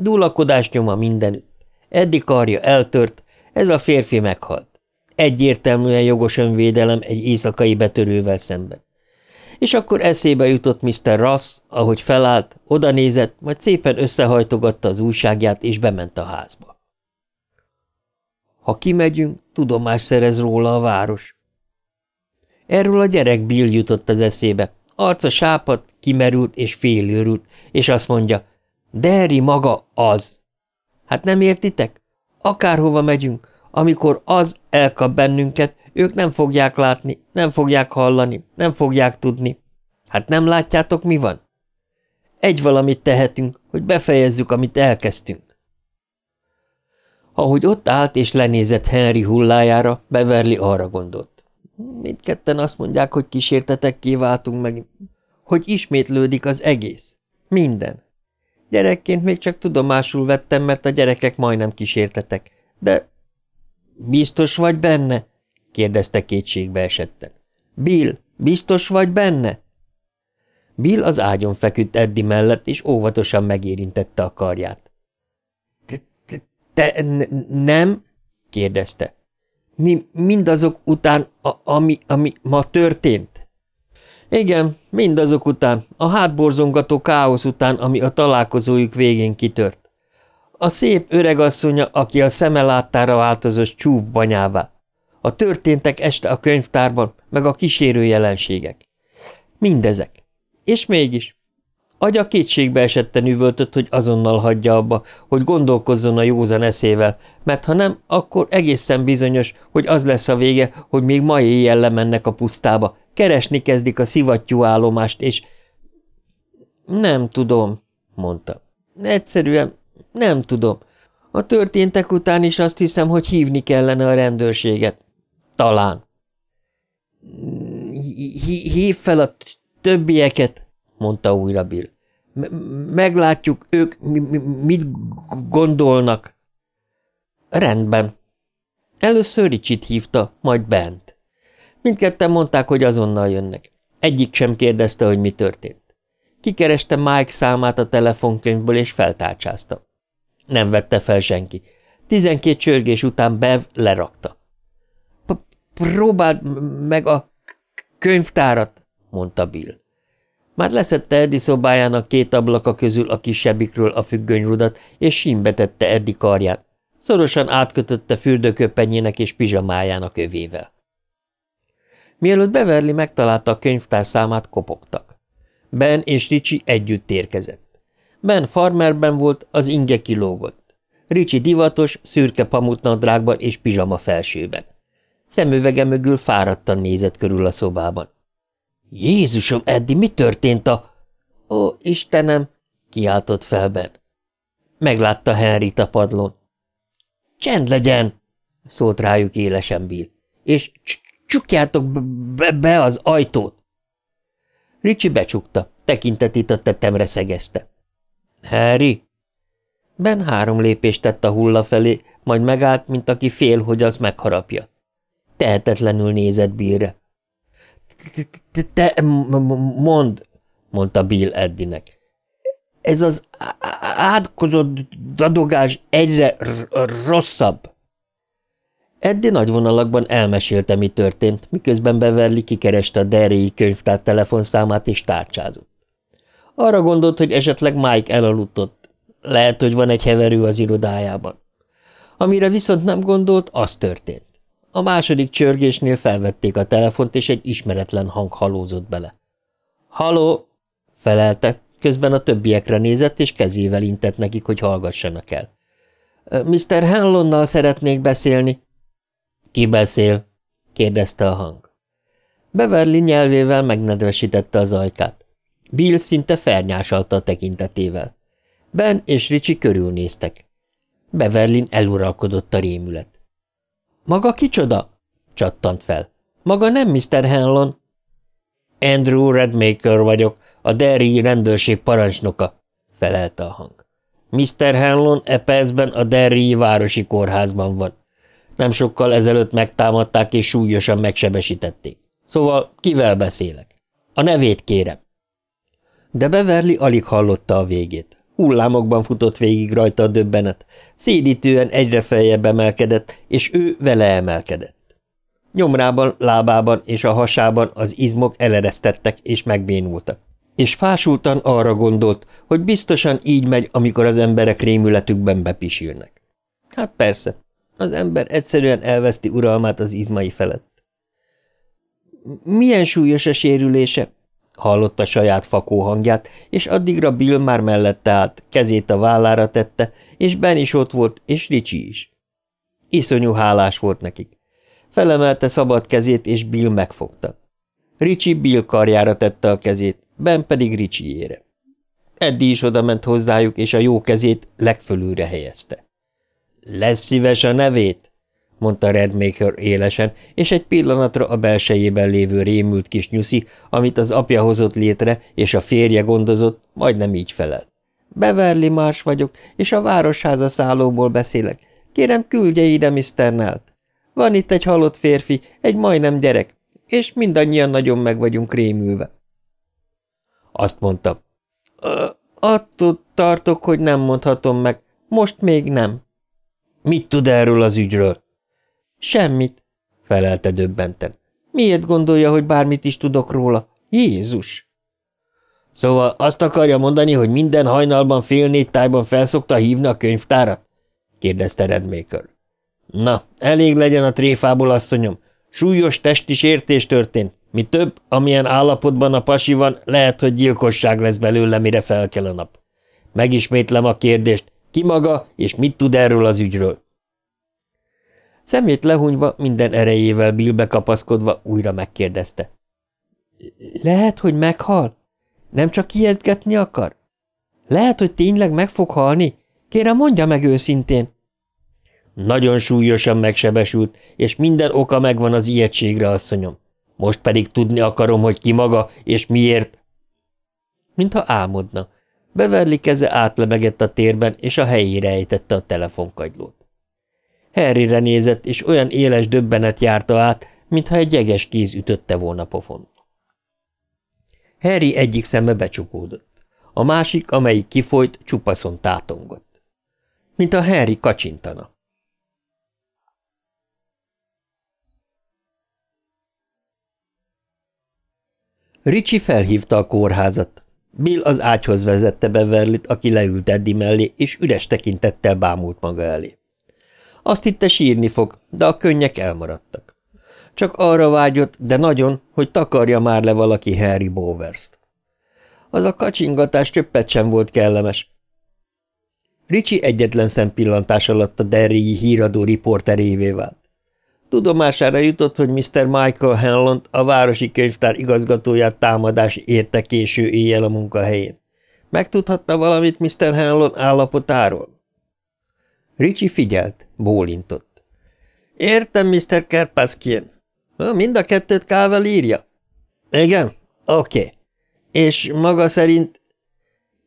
Dulakodás nyoma mindenütt. Eddig karja eltört, ez a férfi meghalt. Egyértelműen jogos önvédelem egy éjszakai betörővel szemben. És akkor eszébe jutott Mr. Ross, ahogy felállt, odanézett, majd szépen összehajtogatta az újságját, és bement a házba. Ha kimegyünk, tudomás szerez róla a város. Erről a gyerek Bill jutott az eszébe. Arca sápat, kimerült és félőrült, és azt mondja, Derry maga az. Hát nem értitek? Akárhova megyünk, amikor az elkap bennünket, ők nem fogják látni, nem fogják hallani, nem fogják tudni. Hát nem látjátok, mi van? Egy valamit tehetünk, hogy befejezzük, amit elkezdtünk. Ahogy ott állt és lenézett Henry hullájára, Beverly arra gondolt. Mindketten azt mondják, hogy kísértetek kiváltunk meg, hogy ismétlődik az egész. Minden. Gyerekként még csak tudomásul vettem, mert a gyerekek majdnem kísértetek. De biztos vagy benne? kérdezte kétségbe esetten. Bill, biztos vagy benne? Bill az ágyon feküdt Eddi mellett, és óvatosan megérintette a karját. – Te nem? – kérdezte. – Mi mindazok után, a, ami, ami ma történt? – Igen, mindazok után, a hátborzongató káosz után, ami a találkozójuk végén kitört. A szép öregasszonya, aki a szeme láttára változott csúfbanyává. A történtek este a könyvtárban, meg a kísérő jelenségek. Mindezek. És mégis. Agya kétségbe esetten üvöltött, hogy azonnal hagyja abba, hogy gondolkozzon a józan eszével, mert ha nem, akkor egészen bizonyos, hogy az lesz a vége, hogy még ma éjjel lemennek a pusztába, keresni kezdik a szivattyú állomást, és... Nem tudom, mondta. Egyszerűen nem tudom. A történtek után is azt hiszem, hogy hívni kellene a rendőrséget. Talán. Hív fel a többieket, mondta újra Bill. Meglátjuk, ők mit gondolnak. Rendben. Először Ricsit hívta, majd Bent. Mindketten mondták, hogy azonnal jönnek. Egyik sem kérdezte, hogy mi történt. Kikereste Mike számát a telefonkönyvből, és feltárcsázta. Nem vette fel senki. Tizenkét csörgés után Bev lerakta. – Próbáld meg a könyvtárat, mondta Bill. Már leszette Eddi szobájának két ablaka közül a kisebbikről a függönyrudat, és sínbe tette karját. Szorosan átkötötte fürdőköpenyének és pizsamájának övével. Mielőtt Beverly megtalálta a könyvtár számát, kopogtak. Ben és Ricsi együtt érkezett. Ben farmerben volt, az inge kilógott. Ricsi divatos, szürke pamutnadrágban és pizsama felsőben. Szemüvege mögül fáradtan nézett körül a szobában. Jézusom, Eddi, mi történt a... Ó, Istenem! kiáltott fel Ben. Meglátta Henry a padlón. Csend legyen! szólt rájuk élesen Bill. És csukjátok be, be az ajtót! Ricsi becsukta, tekintetét a tetemre szegezte. Harry? Ben három lépést tett a hulla felé, majd megállt, mint aki fél, hogy az megharapja. Tehetetlenül nézett Billre. – Te mond, mondta Bill Eddinek. Ez az átkozott dadogás egyre rosszabb. Eddi nagy vonalakban elmesélte, mi történt, miközben Beverly kikereste a Derry könyvtár telefonszámát és tárcsázott. Arra gondolt, hogy esetleg Mike elaludt Lehet, hogy van egy heverő az irodájában. Amire viszont nem gondolt, az történt. A második csörgésnél felvették a telefont, és egy ismeretlen hang halózott bele. – Haló! – felelte, közben a többiekre nézett, és kezével intett nekik, hogy hallgassanak el. – Mr. Hanlonnal szeretnék beszélni. – Ki beszél? – kérdezte a hang. Beverly nyelvével megnedvesítette az ajkát. Bill szinte fernyásalta a tekintetével. Ben és Ricsi körülnéztek. Beverlin eluralkodott a rémület. Maga kicsoda? csattant fel. Maga nem Mr. Hanlon? Andrew Redmaker vagyok, a Derry rendőrség parancsnoka, felelte a hang. Mr. Hanlon e percben a Derry városi kórházban van. Nem sokkal ezelőtt megtámadták és súlyosan megsebesítették. Szóval kivel beszélek? A nevét kérem. De Beverly alig hallotta a végét. Hullámokban futott végig rajta a döbbenet, szédítően egyre feljebb emelkedett, és ő vele emelkedett. Nyomrában, lábában és a hasában az izmok eleresztettek és megbénultak. És fásultan arra gondolt, hogy biztosan így megy, amikor az emberek rémületükben bepisülnek. Hát persze, az ember egyszerűen elveszti uralmát az izmai felett. Milyen súlyos a sérülése? Hallotta saját fakó hangját, és addigra Bill már mellette állt, kezét a vállára tette, és Ben is ott volt, és Ricsi is. Iszonyú hálás volt nekik. Felemelte szabad kezét, és Bill megfogta. Ricsi Bill karjára tette a kezét, Ben pedig Ricsiére. Eddi is odament hozzájuk, és a jó kezét legfölülre helyezte. – Lesz szíves a nevét? – mondta Redmaker élesen, és egy pillanatra a belsejében lévő rémült kis nyuszi, amit az apja hozott létre, és a férje gondozott, majdnem így felelt. – Beverly Mars vagyok, és a városháza szállóból beszélek. Kérem, küldje ide Mr. Nelt. Van itt egy halott férfi, egy majdnem gyerek, és mindannyian nagyon meg vagyunk rémülve. Azt mondtam. Attól tartok, hogy nem mondhatom meg. Most még nem. Mit tud erről az ügyről? Semmit, felelte döbbenten. Miért gondolja, hogy bármit is tudok róla? Jézus! Szóval azt akarja mondani, hogy minden hajnalban fél négy tájban felszokta hívni a könyvtárat? kérdezte Redmaker. Na, elég legyen a tréfából, asszonyom. Súlyos testi sértés történt. Mi több, amilyen állapotban a pasi van, lehet, hogy gyilkosság lesz belőle, mire felkel a nap. Megismétlem a kérdést, ki maga, és mit tud erről az ügyről? Szemét lehunyva, minden erejével Billbe kapaszkodva újra megkérdezte. Lehet, hogy meghal? Nem csak ijesztgetni akar? Lehet, hogy tényleg meg fog halni? Kérem, mondja meg őszintén. Nagyon súlyosan megsebesült, és minden oka megvan az ijegységre, asszonyom. Most pedig tudni akarom, hogy ki maga, és miért. Mintha álmodna. Beverly keze átlebegett a térben, és a helyére ejtette a telefonkagylót. Harryre nézett, és olyan éles döbbenet járta át, mintha egy jeges kéz ütötte volna pofon. Harry egyik szeme becsukódott. A másik, amelyik kifolyt, csupaszon tátongott. Mint a Harry kacsintana. Ricsi felhívta a kórházat. Bill az ágyhoz vezette Beverlit, aki leült Eddie mellé, és üres tekintettel bámult maga elé. Azt hitte sírni fog, de a könnyek elmaradtak. Csak arra vágyott, de nagyon, hogy takarja már le valaki Harry Bowers-t. Az a kacsingatás csöppet sem volt kellemes. Ricsi egyetlen szempillantás alatt a Derryi híradó riporterévé vált. Tudomására jutott, hogy Mr. Michael Hanlon a városi könyvtár igazgatóját támadás érte késő éjjel a munkahelyén. Megtudhatta valamit Mr. Hanlon állapotáról? Ricsi figyelt, bólintott. Értem, Mr. Kerpaszkien. Mind a kettőt Kável írja? Igen? Oké. Okay. És maga szerint...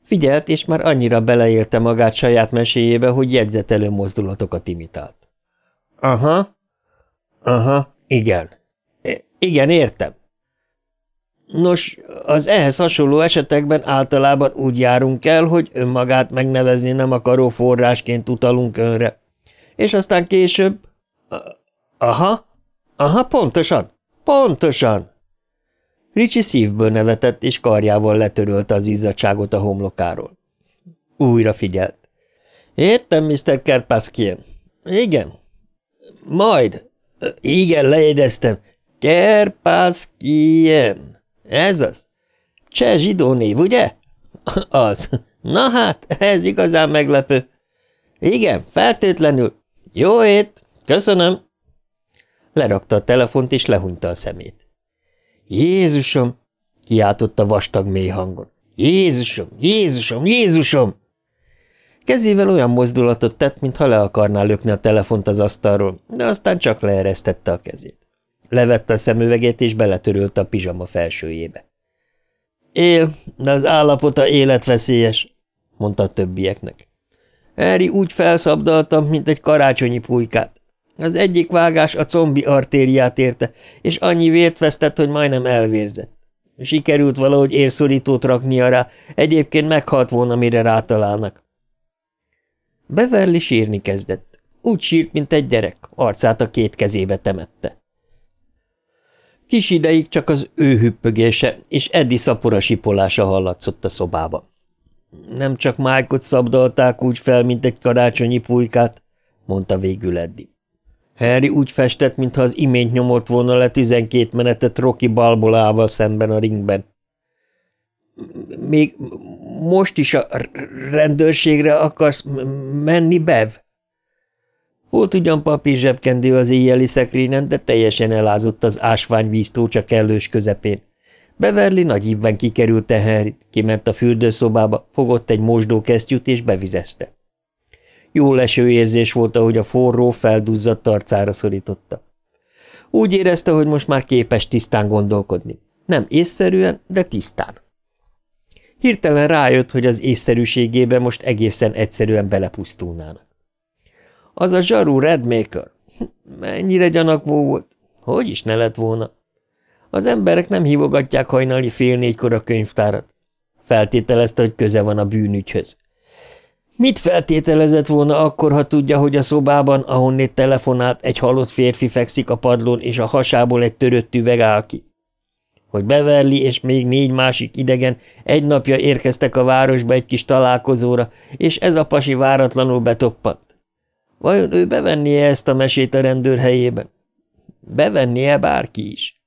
Figyelt, és már annyira beleélte magát saját meséjébe, hogy jegyzetelő mozdulatokat imitált. Aha, Aha, igen. Igen, értem. Nos, az ehhez hasonló esetekben általában úgy járunk el, hogy önmagát megnevezni nem akaró forrásként utalunk önre. És aztán később... Aha, aha, pontosan, pontosan. Ricsi szívből nevetett, és karjával letörölte az izzadságot a homlokáról. Újra figyelt. Értem, Mr. Kerpaszkien. Igen. Majd, igen, lejegyeztem. Kerpászkien. Ez az. Cseh zsidó név, ugye? Az. Na hát, ez igazán meglepő. Igen, feltétlenül. Jó ét, köszönöm. Lerakta a telefont, és lehunyta a szemét. Jézusom! kiáltotta vastag mély hangon. Jézusom, Jézusom, Jézusom! Kezével olyan mozdulatot tett, mintha le akarná lökni a telefont az asztalról, de aztán csak leeresztette a kezét. Levette a szemüvegét, és beletörölte a pizsama felsőjébe. Él, de az állapota életveszélyes, mondta a többieknek. Harry úgy felszabdalta, mint egy karácsonyi pulykát. Az egyik vágás a combi artériát érte, és annyi vért vesztett, hogy majdnem elvérzett. Sikerült valahogy érszorítót raknia rá, egyébként meghalt volna, mire rátalálnak. Beverly sírni kezdett. Úgy sírt, mint egy gyerek, arcát a két kezébe temette. Kis ideig csak az ő hüppögése és Eddie szapora sipolása hallatszott a szobába. Nem csak Mike-ot szabdalták úgy fel, mint egy karácsonyi pulykát, mondta végül Eddie. Harry úgy festett, mintha az imént nyomott volna le tizenkét menetet Rocky Balbolával szemben a ringben. Még most is a rendőrségre akarsz menni, Bev? Volt ugyan papír zsebkendő az éjjeli szekrényen, de teljesen elázott az ásványvíztócsa kellős közepén. Beverly nagy ívben kikerült teherit, kiment a fürdőszobába, fogott egy mosdókesztyűt és bevizezte. Jó leső érzés volt, ahogy a forró, felduzzadt arcára szorította. Úgy érezte, hogy most már képes tisztán gondolkodni. Nem észszerűen, de tisztán. Hirtelen rájött, hogy az észszerűségébe most egészen egyszerűen belepusztulnának. Az a zsarú Redmaker. Mennyire gyanakvó volt. Hogy is ne lett volna? Az emberek nem hívogatják hajnali fél négykor a könyvtárat. Feltételezte, hogy köze van a bűnügyhöz. Mit feltételezett volna akkor, ha tudja, hogy a szobában, ahonnét telefonált, egy halott férfi fekszik a padlón, és a hasából egy törött üveg áll ki? Hogy Beverly és még négy másik idegen egy napja érkeztek a városba egy kis találkozóra, és ez a pasi váratlanul betoppant. Vajon ő bevennie ezt a mesét a rendőr helyében? Bevennie bárki is?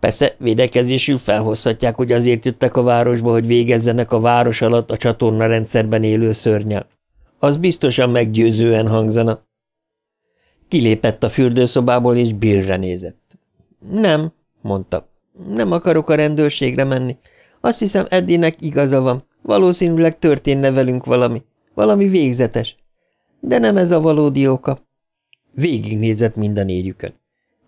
Persze védekezésül felhozhatják, hogy azért jöttek a városba, hogy végezzenek a város alatt a csatorna rendszerben élő szörnyel. Az biztosan meggyőzően hangzana. Kilépett a fürdőszobából, és Billre nézett. Nem, mondta. Nem akarok a rendőrségre menni. Azt hiszem, Eddinek igaza van. Valószínűleg történne velünk valami. Valami végzetes. De nem ez a valódi oka. Végignézett mind a négyükön.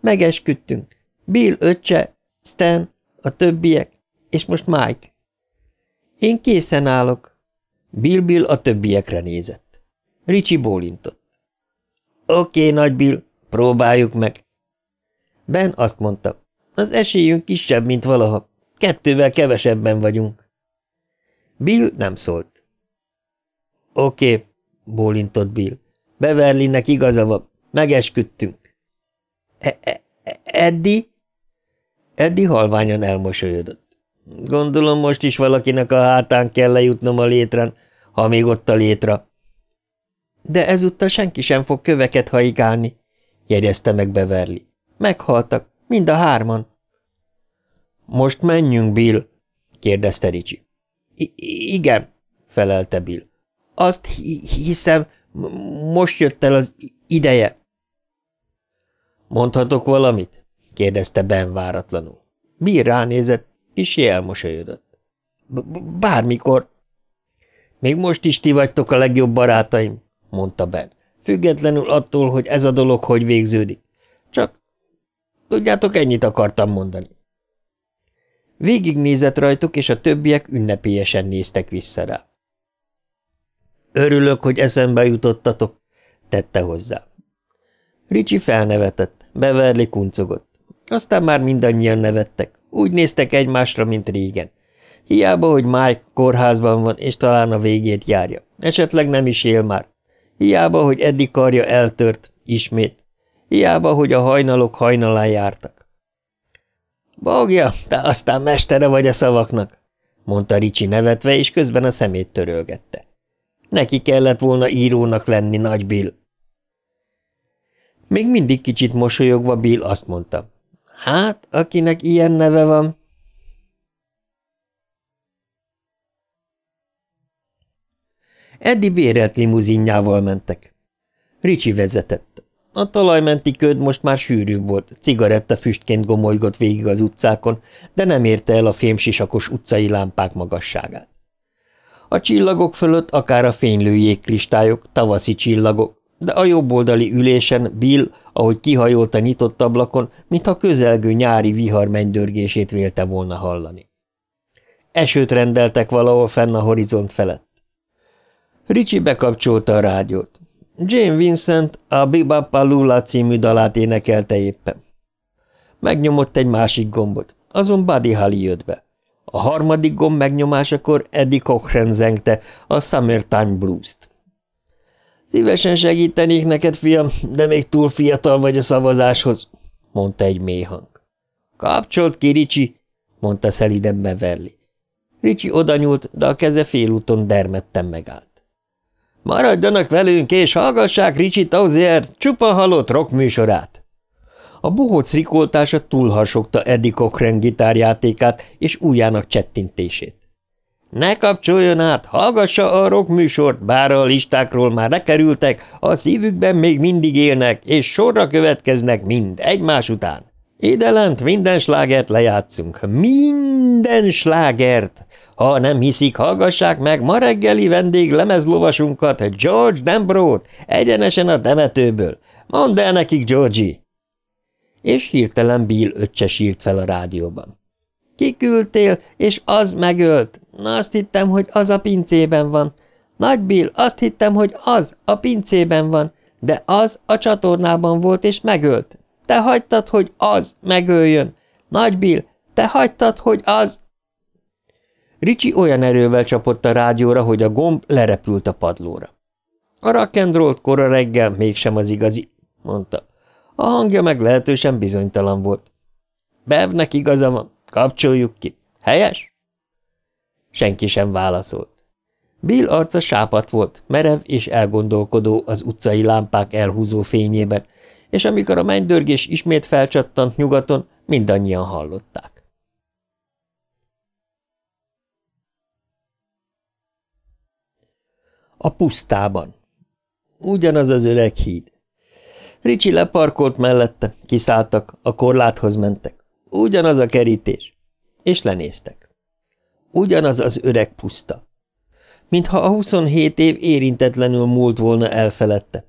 Megesküdtünk. Bill öccse, Stan, a többiek, és most Mike. Én készen állok. Bill Bill a többiekre nézett. Ricsi bólintott. Oké, nagy Bill, próbáljuk meg. Ben azt mondta, az esélyünk kisebb, mint valaha. Kettővel kevesebben vagyunk. Bill nem szólt. Oké, bólintott Bill. Beverlinnek igaza van. Megesküdtünk. E -e Eddi? Eddi halványan elmosolyodott. Gondolom most is valakinek a hátán kell lejutnom a létrán, ha még ott a létra. De ezúttal senki sem fog köveket haigálni, jegyezte meg Beverly. Meghaltak, mind a hárman. Most menjünk, Bill, kérdezte Ricsi. igen, felelte Bill. Azt hiszem, most jött el az ideje. Mondhatok valamit? kérdezte Ben váratlanul. Bill ránézett, és elmosolyodott. – Bármikor. – Még most is ti vagytok a legjobb barátaim, mondta Ben, függetlenül attól, hogy ez a dolog hogy végződik. Csak, tudjátok, ennyit akartam mondani. Végignézett rajtuk, és a többiek ünnepélyesen néztek vissza rá. Örülök, hogy eszembe jutottatok, tette hozzá. Ricsi felnevetett, Beverly kuncogott. Aztán már mindannyian nevettek. Úgy néztek egymásra, mint régen. Hiába, hogy Mike kórházban van, és talán a végét járja. Esetleg nem is él már. Hiába, hogy eddig karja eltört, ismét. Hiába, hogy a hajnalok hajnalán jártak. Bogja, te aztán mestere vagy a szavaknak, mondta Ricsi nevetve, és közben a szemét törölgette. Neki kellett volna írónak lenni, nagy Bill. Még mindig kicsit mosolyogva Bill azt mondta. Hát, akinek ilyen neve van. Eddi bérelt limuzinjával mentek. Ricsi vezetett. A talajmenti köd most már sűrűbb volt, cigaretta füstként gomolygott végig az utcákon, de nem érte el a fémsisakos utcai lámpák magasságát. A csillagok fölött akár a fénylő jégkristályok, tavaszi csillagok, de a jobboldali ülésen Bill, ahogy kihajolt a nyitott ablakon, mintha közelgő nyári vihar mennydörgését vélte volna hallani. Esőt rendeltek valahol fenn a horizont felett. Ricsi bekapcsolta a rádiót. Jane Vincent a Bibapalula című dalát énekelte éppen. Megnyomott egy másik gombot, azon Buddy Holly jött be. A harmadik gomb megnyomásakor Eddie Cochran zengte a Summertime Blues-t. Szívesen segítenék neked, fiam, de még túl fiatal vagy a szavazáshoz, mondta egy mély hang. Kapcsolt ki, Ricsi, mondta szeliden Beverly. Ricsi odanyúlt, de a keze félúton dermedten megállt. Maradjanak velünk, és hallgassák Ricsi Tauzier csupa halott rock műsorát. A bohóc rikoltása túlharsogta Eddie Cochran gitárjátékát és újjának csettintését. Ne kapcsoljon át, hallgassa a rock műsort, bár a listákról már lekerültek, a szívükben még mindig élnek, és sorra következnek mind egymás után. Ide lent minden slágert lejátszunk. Minden slágert! Ha nem hiszik, hallgassák meg ma reggeli vendég lemezlovasunkat, George Dembrót, egyenesen a temetőből. Mondd el nekik, Georgie! És hirtelen Bill öccse sírt fel a rádióban. Kiküldtél, és az megölt. Na, azt hittem, hogy az a pincében van. Nagy Bill, azt hittem, hogy az a pincében van, de az a csatornában volt, és megölt. Te hagytad, hogy az megöljön. Nagy Bill, te hagytad, hogy az... Ricsi olyan erővel csapott a rádióra, hogy a gomb lerepült a padlóra. A rock'n'roll kora reggel mégsem az igazi, mondta. A hangja meg lehetősen bizonytalan volt. Bevnek igaza van, kapcsoljuk ki. Helyes? Senki sem válaszolt. Bill arca sápat volt, merev és elgondolkodó az utcai lámpák elhúzó fényében, és amikor a mennydörgés ismét felcsattant nyugaton, mindannyian hallották. A pusztában. Ugyanaz az öreg híd. Ricsi leparkolt mellette, kiszálltak, a korláthoz mentek. Ugyanaz a kerítés. És lenéztek. Ugyanaz az öreg puszta. Mintha a 27 év érintetlenül múlt volna elfelette.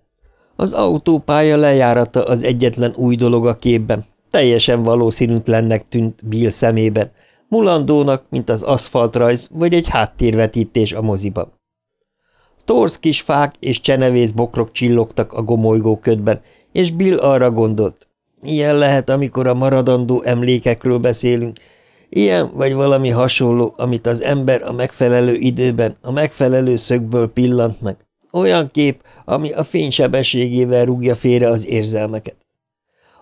Az autópálya lejárata az egyetlen új dolog a képben, teljesen valószínűtlennek tűnt Bill szemében, mulandónak, mint az aszfaltrajz vagy egy háttérvetítés a moziban. Torsz kis fák és csenevész bokrok csillogtak a gomolygó ködben, és Bill arra gondolt. Ilyen lehet, amikor a maradandó emlékekről beszélünk, ilyen vagy valami hasonló, amit az ember a megfelelő időben, a megfelelő szögből pillant meg. Olyan kép, ami a fénysebességével rúgja félre az érzelmeket.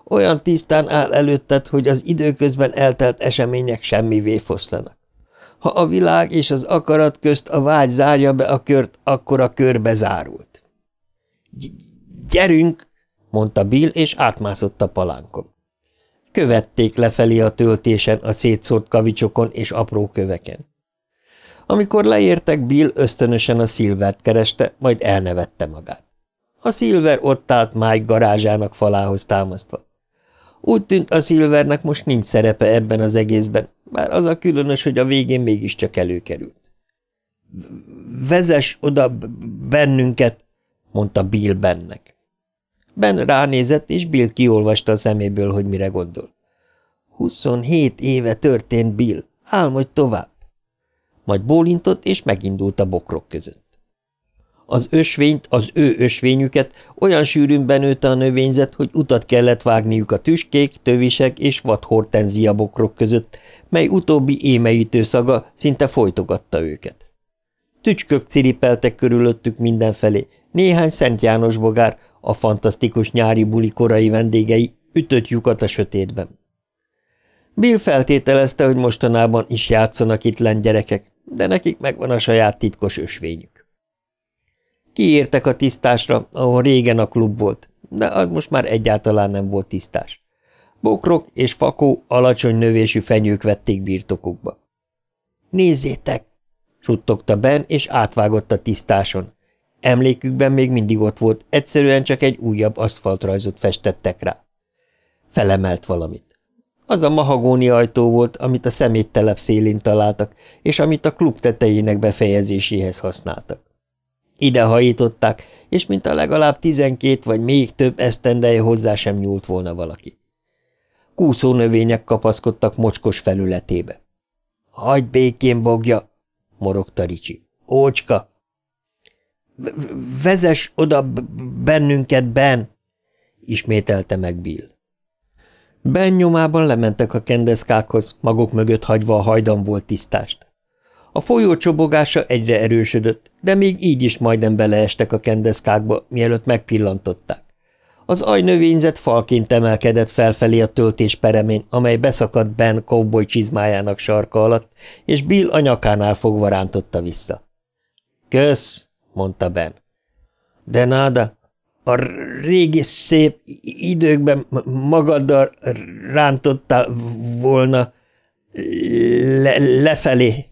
Olyan tisztán áll előtted, hogy az időközben eltelt események semmivé foszlanak. Ha a világ és az akarat közt a vágy zárja be a kört, akkor a kör bezárult. – Gyerünk! – mondta Bill, és átmászott a palánkon. Követték lefelé a töltésen, a szétszórt kavicsokon és apró köveken. Amikor leértek, Bill ösztönösen a Silvert kereste, majd elnevette magát. A Silver ott állt Mike garázsának falához támasztva. Úgy tűnt a Silvernek most nincs szerepe ebben az egészben, bár az a különös, hogy a végén mégiscsak előkerült. – Vezes oda bennünket! – mondta Bill bennek. Ben ránézett, és Bill kiolvasta a szeméből, hogy mire gondol. – Huszonhét éve történt, Bill. Álmodj tovább! majd bólintott, és megindult a bokrok között. Az ösvényt, az ő ösvényüket olyan sűrűn benőtte a növényzet, hogy utat kellett vágniuk a tüskék, tövisek és vadhortenzia bokrok között, mely utóbbi émeítő szaga szinte folytogatta őket. Tücskök ciripeltek körülöttük mindenfelé, néhány Szent János bogár, a fantasztikus nyári buli korai vendégei, ütött lyukat a sötétben. Bill feltételezte, hogy mostanában is játszanak itt gyerekek, de nekik megvan a saját titkos ösvényük. Kiértek a tisztásra, ahol régen a klub volt, de az most már egyáltalán nem volt tisztás. Bokrok és fakó alacsony növésű fenyők vették birtokukba. – Nézzétek! – suttogta Ben, és átvágott a tisztáson. Emlékükben még mindig ott volt, egyszerűen csak egy újabb aszfaltrajzot festettek rá. Felemelt valamit. Az a mahagóni ajtó volt, amit a szeméttelep szélén találtak, és amit a klub tetejének befejezéséhez használtak. Ide hajították, és mint a legalább tizenkét vagy még több esztendeje hozzá sem nyúlt volna valaki. Kúszó növények kapaszkodtak mocskos felületébe. – Hagy békén, bogja! – morogta Ricsi. – Ócska! – Vezes oda bennünket, Ben! – ismételte meg Bill. Ben nyomában lementek a kendeszkákhoz, maguk mögött hagyva a hajdan volt tisztást. A folyó csobogása egyre erősödött, de még így is majdnem beleestek a kendeszkákba, mielőtt megpillantották. Az ajnövényzet falként emelkedett felfelé a töltés peremén, amely beszakadt Ben cowboy csizmájának sarka alatt, és Bill a nyakánál fogva rántotta vissza. – Kösz! – mondta Ben. – De náda, a régi szép időkben magaddal rántottál volna le lefelé.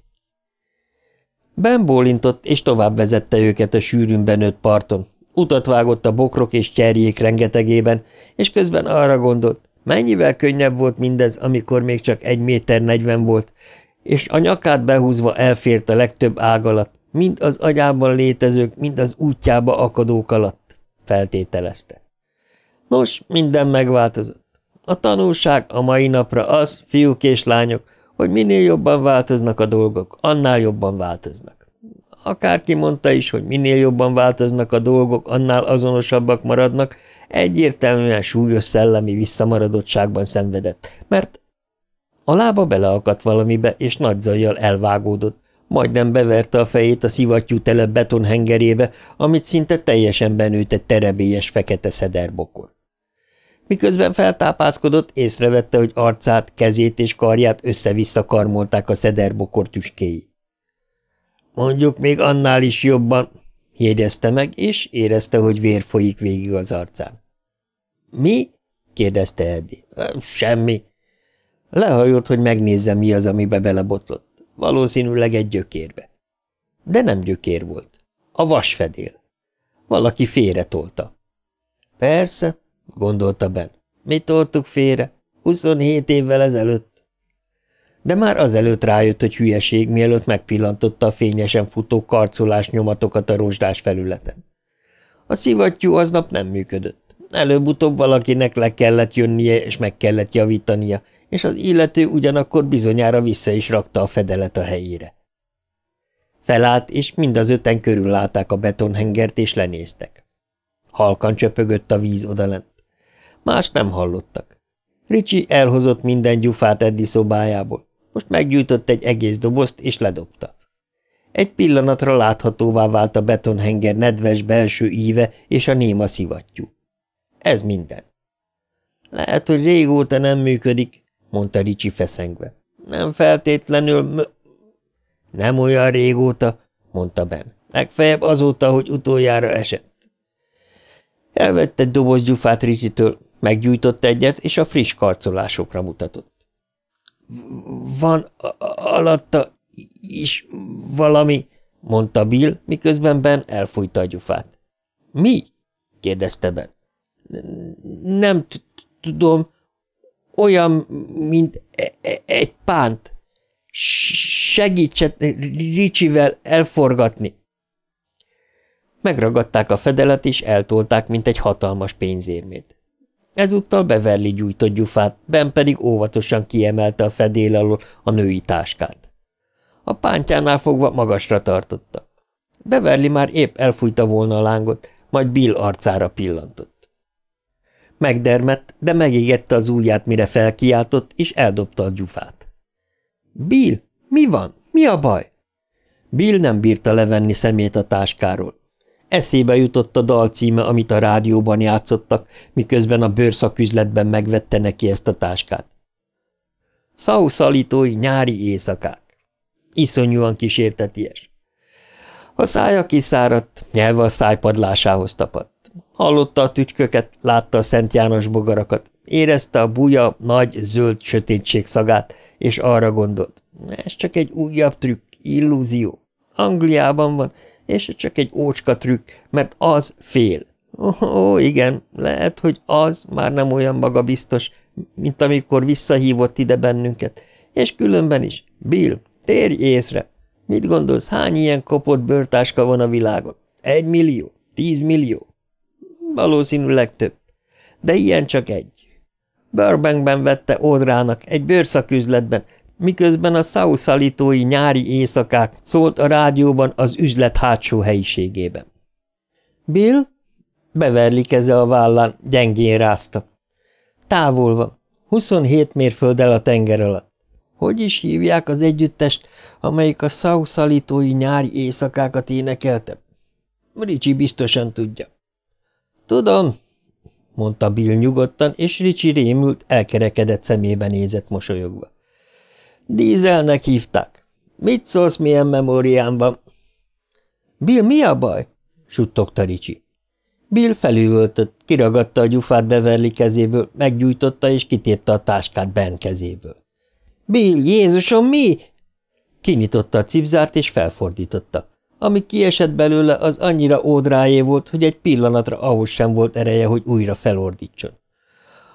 Ben bólintott, és tovább vezette őket a sűrűn benőtt parton. Utat vágott a bokrok és cserjék rengetegében, és közben arra gondolt, Mennyivel könnyebb volt mindez, amikor még csak egy méter negyven volt, és a nyakát behúzva elfért a legtöbb ág alatt, mind az agyában létezők, mind az útjába akadók alatt, feltételezte. Nos, minden megváltozott. A tanulság a mai napra az, fiúk és lányok, hogy minél jobban változnak a dolgok, annál jobban változnak. Akárki mondta is, hogy minél jobban változnak a dolgok, annál azonosabbak maradnak, egyértelműen súlyos szellemi visszamaradottságban szenvedett, mert a lába beleakadt valamibe, és nagy zajjal elvágódott, majdnem beverte a fejét a szivattyú tele betonhengerébe, amit szinte teljesen benőtt egy terebélyes fekete szederbokor. Miközben feltápászkodott, észrevette, hogy arcát, kezét és karját össze-vissza karmolták a szederbokor tüskéi. Mondjuk még annál is jobban, jegyezte meg, és érezte, hogy vér folyik végig az arcán. Mi? kérdezte Eddi. Semmi. Lehajolt, hogy megnézze, mi az, amibe belebotlott. Valószínűleg egy gyökérbe. De nem gyökér volt. A vasfedél. Valaki félretolta. Persze, gondolta Ben. Mi toltuk félre? 27 évvel ezelőtt. De már azelőtt rájött, hogy hülyeség, mielőtt megpillantotta a fényesen futó karcolás nyomatokat a rozsdás felületen. A szivattyú aznap nem működött. Előbb-utóbb valakinek le kellett jönnie, és meg kellett javítania, és az illető ugyanakkor bizonyára vissza is rakta a fedelet a helyére. Felállt, és mind az öten körül látták a betonhengert, és lenéztek. Halkan csöpögött a víz odalent. Más nem hallottak. Ricsi elhozott minden gyufát Eddi szobájából. Most meggyújtott egy egész dobozt, és ledobta. Egy pillanatra láthatóvá vált a betonhenger nedves belső íve és a néma szivattyú. Ez minden. Lehet, hogy régóta nem működik, mondta Ricsi feszengve. Nem feltétlenül Nem olyan régóta, mondta Ben. Legfeljebb azóta, hogy utoljára esett. Elvette egy doboz gyufát Ricsitől, meggyújtott egyet, és a friss karcolásokra mutatott. – Van alatta is valami, mondta Bill, miközben Ben elfújta a gyufát. – Mi? – kérdezte Ben. – Nem tudom, olyan, mint e, e, egy pánt. Segítset Ricsivel elforgatni. Megragadták a fedelet, és eltolták, mint egy hatalmas pénzérmét. Ezúttal Beverly gyújtott gyufát, Ben pedig óvatosan kiemelte a fedél alól a női táskát. A pántjánál fogva magasra tartotta. Beverly már épp elfújta volna a lángot, majd Bill arcára pillantott. Megdermett, de megégette az ujját, mire felkiáltott, és eldobta a gyufát. – Bill, mi van? Mi a baj? Bill nem bírta levenni szemét a táskáról. Eszébe jutott a dal címe, amit a rádióban játszottak, miközben a bőrszaküzletben megvette neki ezt a táskát. Szauszalítói nyári éjszakák. Iszonyúan kísérteties. A szája kiszáradt, nyelve a szájpadlásához tapadt. Hallotta a tücsköket, látta a Szent János bogarakat, érezte a buja nagy, zöld sötétség szagát, és arra gondolt. Ez csak egy újabb trükk, illúzió. Angliában van, és csak egy ócska trükk, mert az fél. Ó, igen, lehet, hogy az már nem olyan magabiztos, mint amikor visszahívott ide bennünket. És különben is. Bill, térj észre! Mit gondolsz, hány ilyen kopott bőrtáska van a világon? Egy millió? Tíz millió? Valószínűleg több. De ilyen csak egy. Burbankben vette Odrának, egy bőrszaküzletben, miközben a Sauszalitói nyári éjszakák szólt a rádióban az üzlet hátsó helyiségében. Bill? Beverli keze a vállán, gyengén rázta. Távol van, 27 mérfölddel a tenger alatt. Hogy is hívják az együttest, amelyik a Sauszalitói nyári éjszakákat énekelte? Ricsi biztosan tudja. Tudom, mondta Bill nyugodtan, és Ricsi rémült, elkerekedett szemébe nézett mosolyogva. Dízelnek hívták. Mit szólsz, milyen memóriám van? Bill, mi a baj? suttogta Ricsi. Bill felüvöltött, kiragadta a gyufát Beverly kezéből, meggyújtotta és kitépte a táskát Ben kezéből. Bill, Jézusom, mi? Kinyitotta a cipzárt és felfordította. Ami kiesett belőle, az annyira ódrájé volt, hogy egy pillanatra ahhoz sem volt ereje, hogy újra felordítson.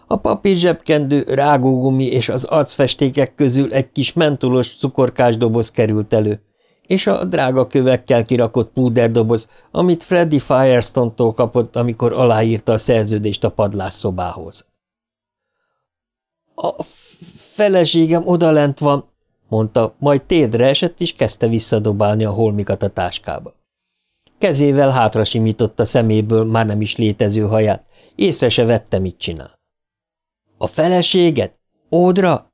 A papír zsebkendő, rágógumi és az arcfestékek közül egy kis mentolos cukorkás doboz került elő, és a drága kövekkel kirakott púderdoboz, amit Freddy Firestone-tól kapott, amikor aláírta a szerződést a padlásszobához. – A feleségem odalent van, mondta, majd térdre esett, és kezdte visszadobálni a holmikat a táskába. Kezével hátra simította szeméből már nem is létező haját, észre se vette, mit csinál. – A feleséget? Ódra?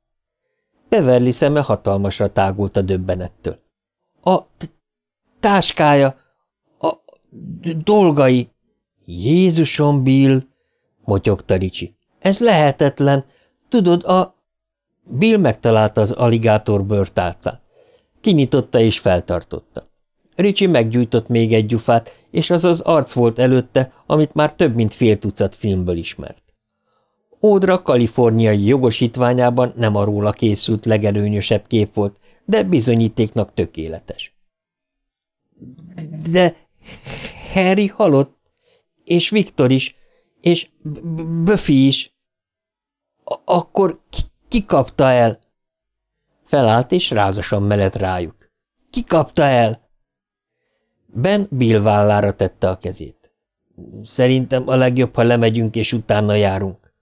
Beverly szeme hatalmasra tágult a döbbenettől. – A táskája, a dolgai. – Jézusom, Bill! – motyogta Ricsi. – Ez lehetetlen. Tudod, a Bill megtalálta az aligátor bőrtálcát. Kinyitotta és feltartotta. Ricsi meggyújtott még egy gyufát, és az az arc volt előtte, amit már több mint fél tucat filmből ismert. Ódra kaliforniai jogosítványában nem a róla készült legelőnyösebb kép volt, de bizonyítéknak tökéletes. De Harry halott, és Viktor is, és Buffy is. Akkor ki kapta el? Felállt és rázosan mellett rájuk. Ki kapta el? Ben Bill vállára tette a kezét. Szerintem a legjobb, ha lemegyünk és utána járunk.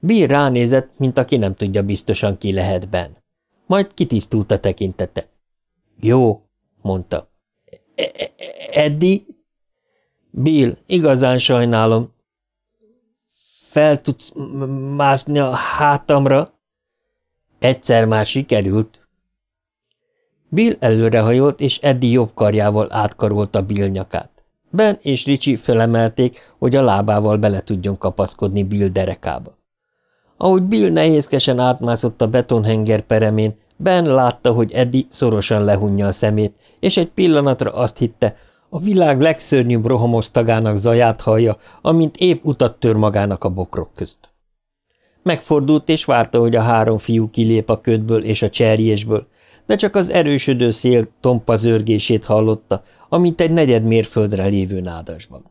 Bill ránézett, mint aki nem tudja biztosan ki lehet Ben. Majd kitisztult a tekintete. Jó, mondta. E -e Eddi? Bill, igazán sajnálom. Fel tudsz mászni a hátamra? Egyszer már sikerült. Bill előrehajolt, és Eddie jobb karjával átkarolta Bill nyakát. Ben és Ricsi felemelték, hogy a lábával bele tudjon kapaszkodni Bill derekába. Ahogy Bill nehézkesen átmászott a betonhenger peremén, Ben látta, hogy Eddie szorosan lehunja a szemét, és egy pillanatra azt hitte, a világ legszörnyűbb rohamos tagának zaját hallja, amint épp utat tör magának a bokrok közt. Megfordult és várta, hogy a három fiú kilép a ködből és a cserjésből, de csak az erősödő szél tompa zörgését hallotta, amint egy negyed mérföldre lévő nádasban.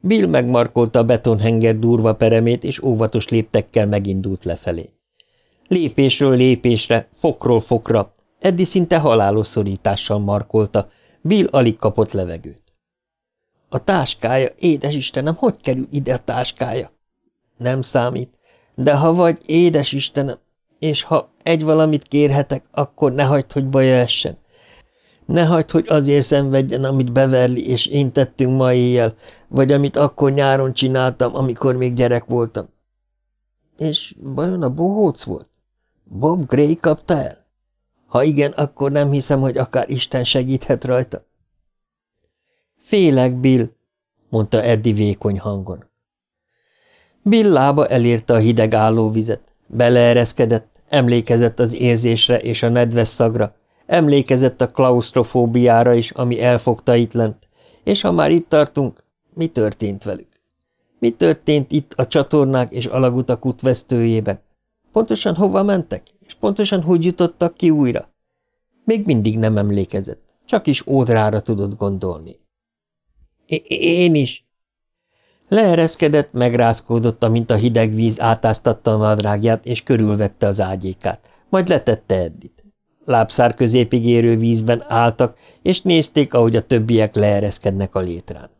Bill megmarkolta a betonhenger durva peremét, és óvatos léptekkel megindult lefelé. Lépésről lépésre, fokról fokra, eddig szinte halálos szorítással markolta, Bill alig kapott levegőt. A táskája, édes Istenem, hogy kerül ide a táskája? Nem számít, de ha vagy, édes Istenem, és ha egy valamit kérhetek, akkor ne hagyd, hogy baja essen. Ne hagyd, hogy azért szenvedjen, amit Beverly és én tettünk ma éjjel, vagy amit akkor nyáron csináltam, amikor még gyerek voltam. És vajon a bohóc volt? Bob Gray kapta el? Ha igen, akkor nem hiszem, hogy akár Isten segíthet rajta. Félek, Bill, mondta Eddie vékony hangon. Bill lába elérte a hideg állóvizet, beleereszkedett, emlékezett az érzésre és a nedves szagra, emlékezett a klaustrofóbiára is, ami elfogta itt lent, és ha már itt tartunk, mi történt velük? Mi történt itt a csatornák és alagutak útvesztőjében? Pontosan hova mentek, és pontosan hogy jutottak ki újra? Még mindig nem emlékezett, csak is ódrára tudott gondolni. – Én is! Leereszkedett, megrázkódott, amint a hideg víz átáztatta a nadrágját, és körülvette az ágyékát, majd letette Eddit. Lábszár középig érő vízben álltak, és nézték, ahogy a többiek leereszkednek a létrán.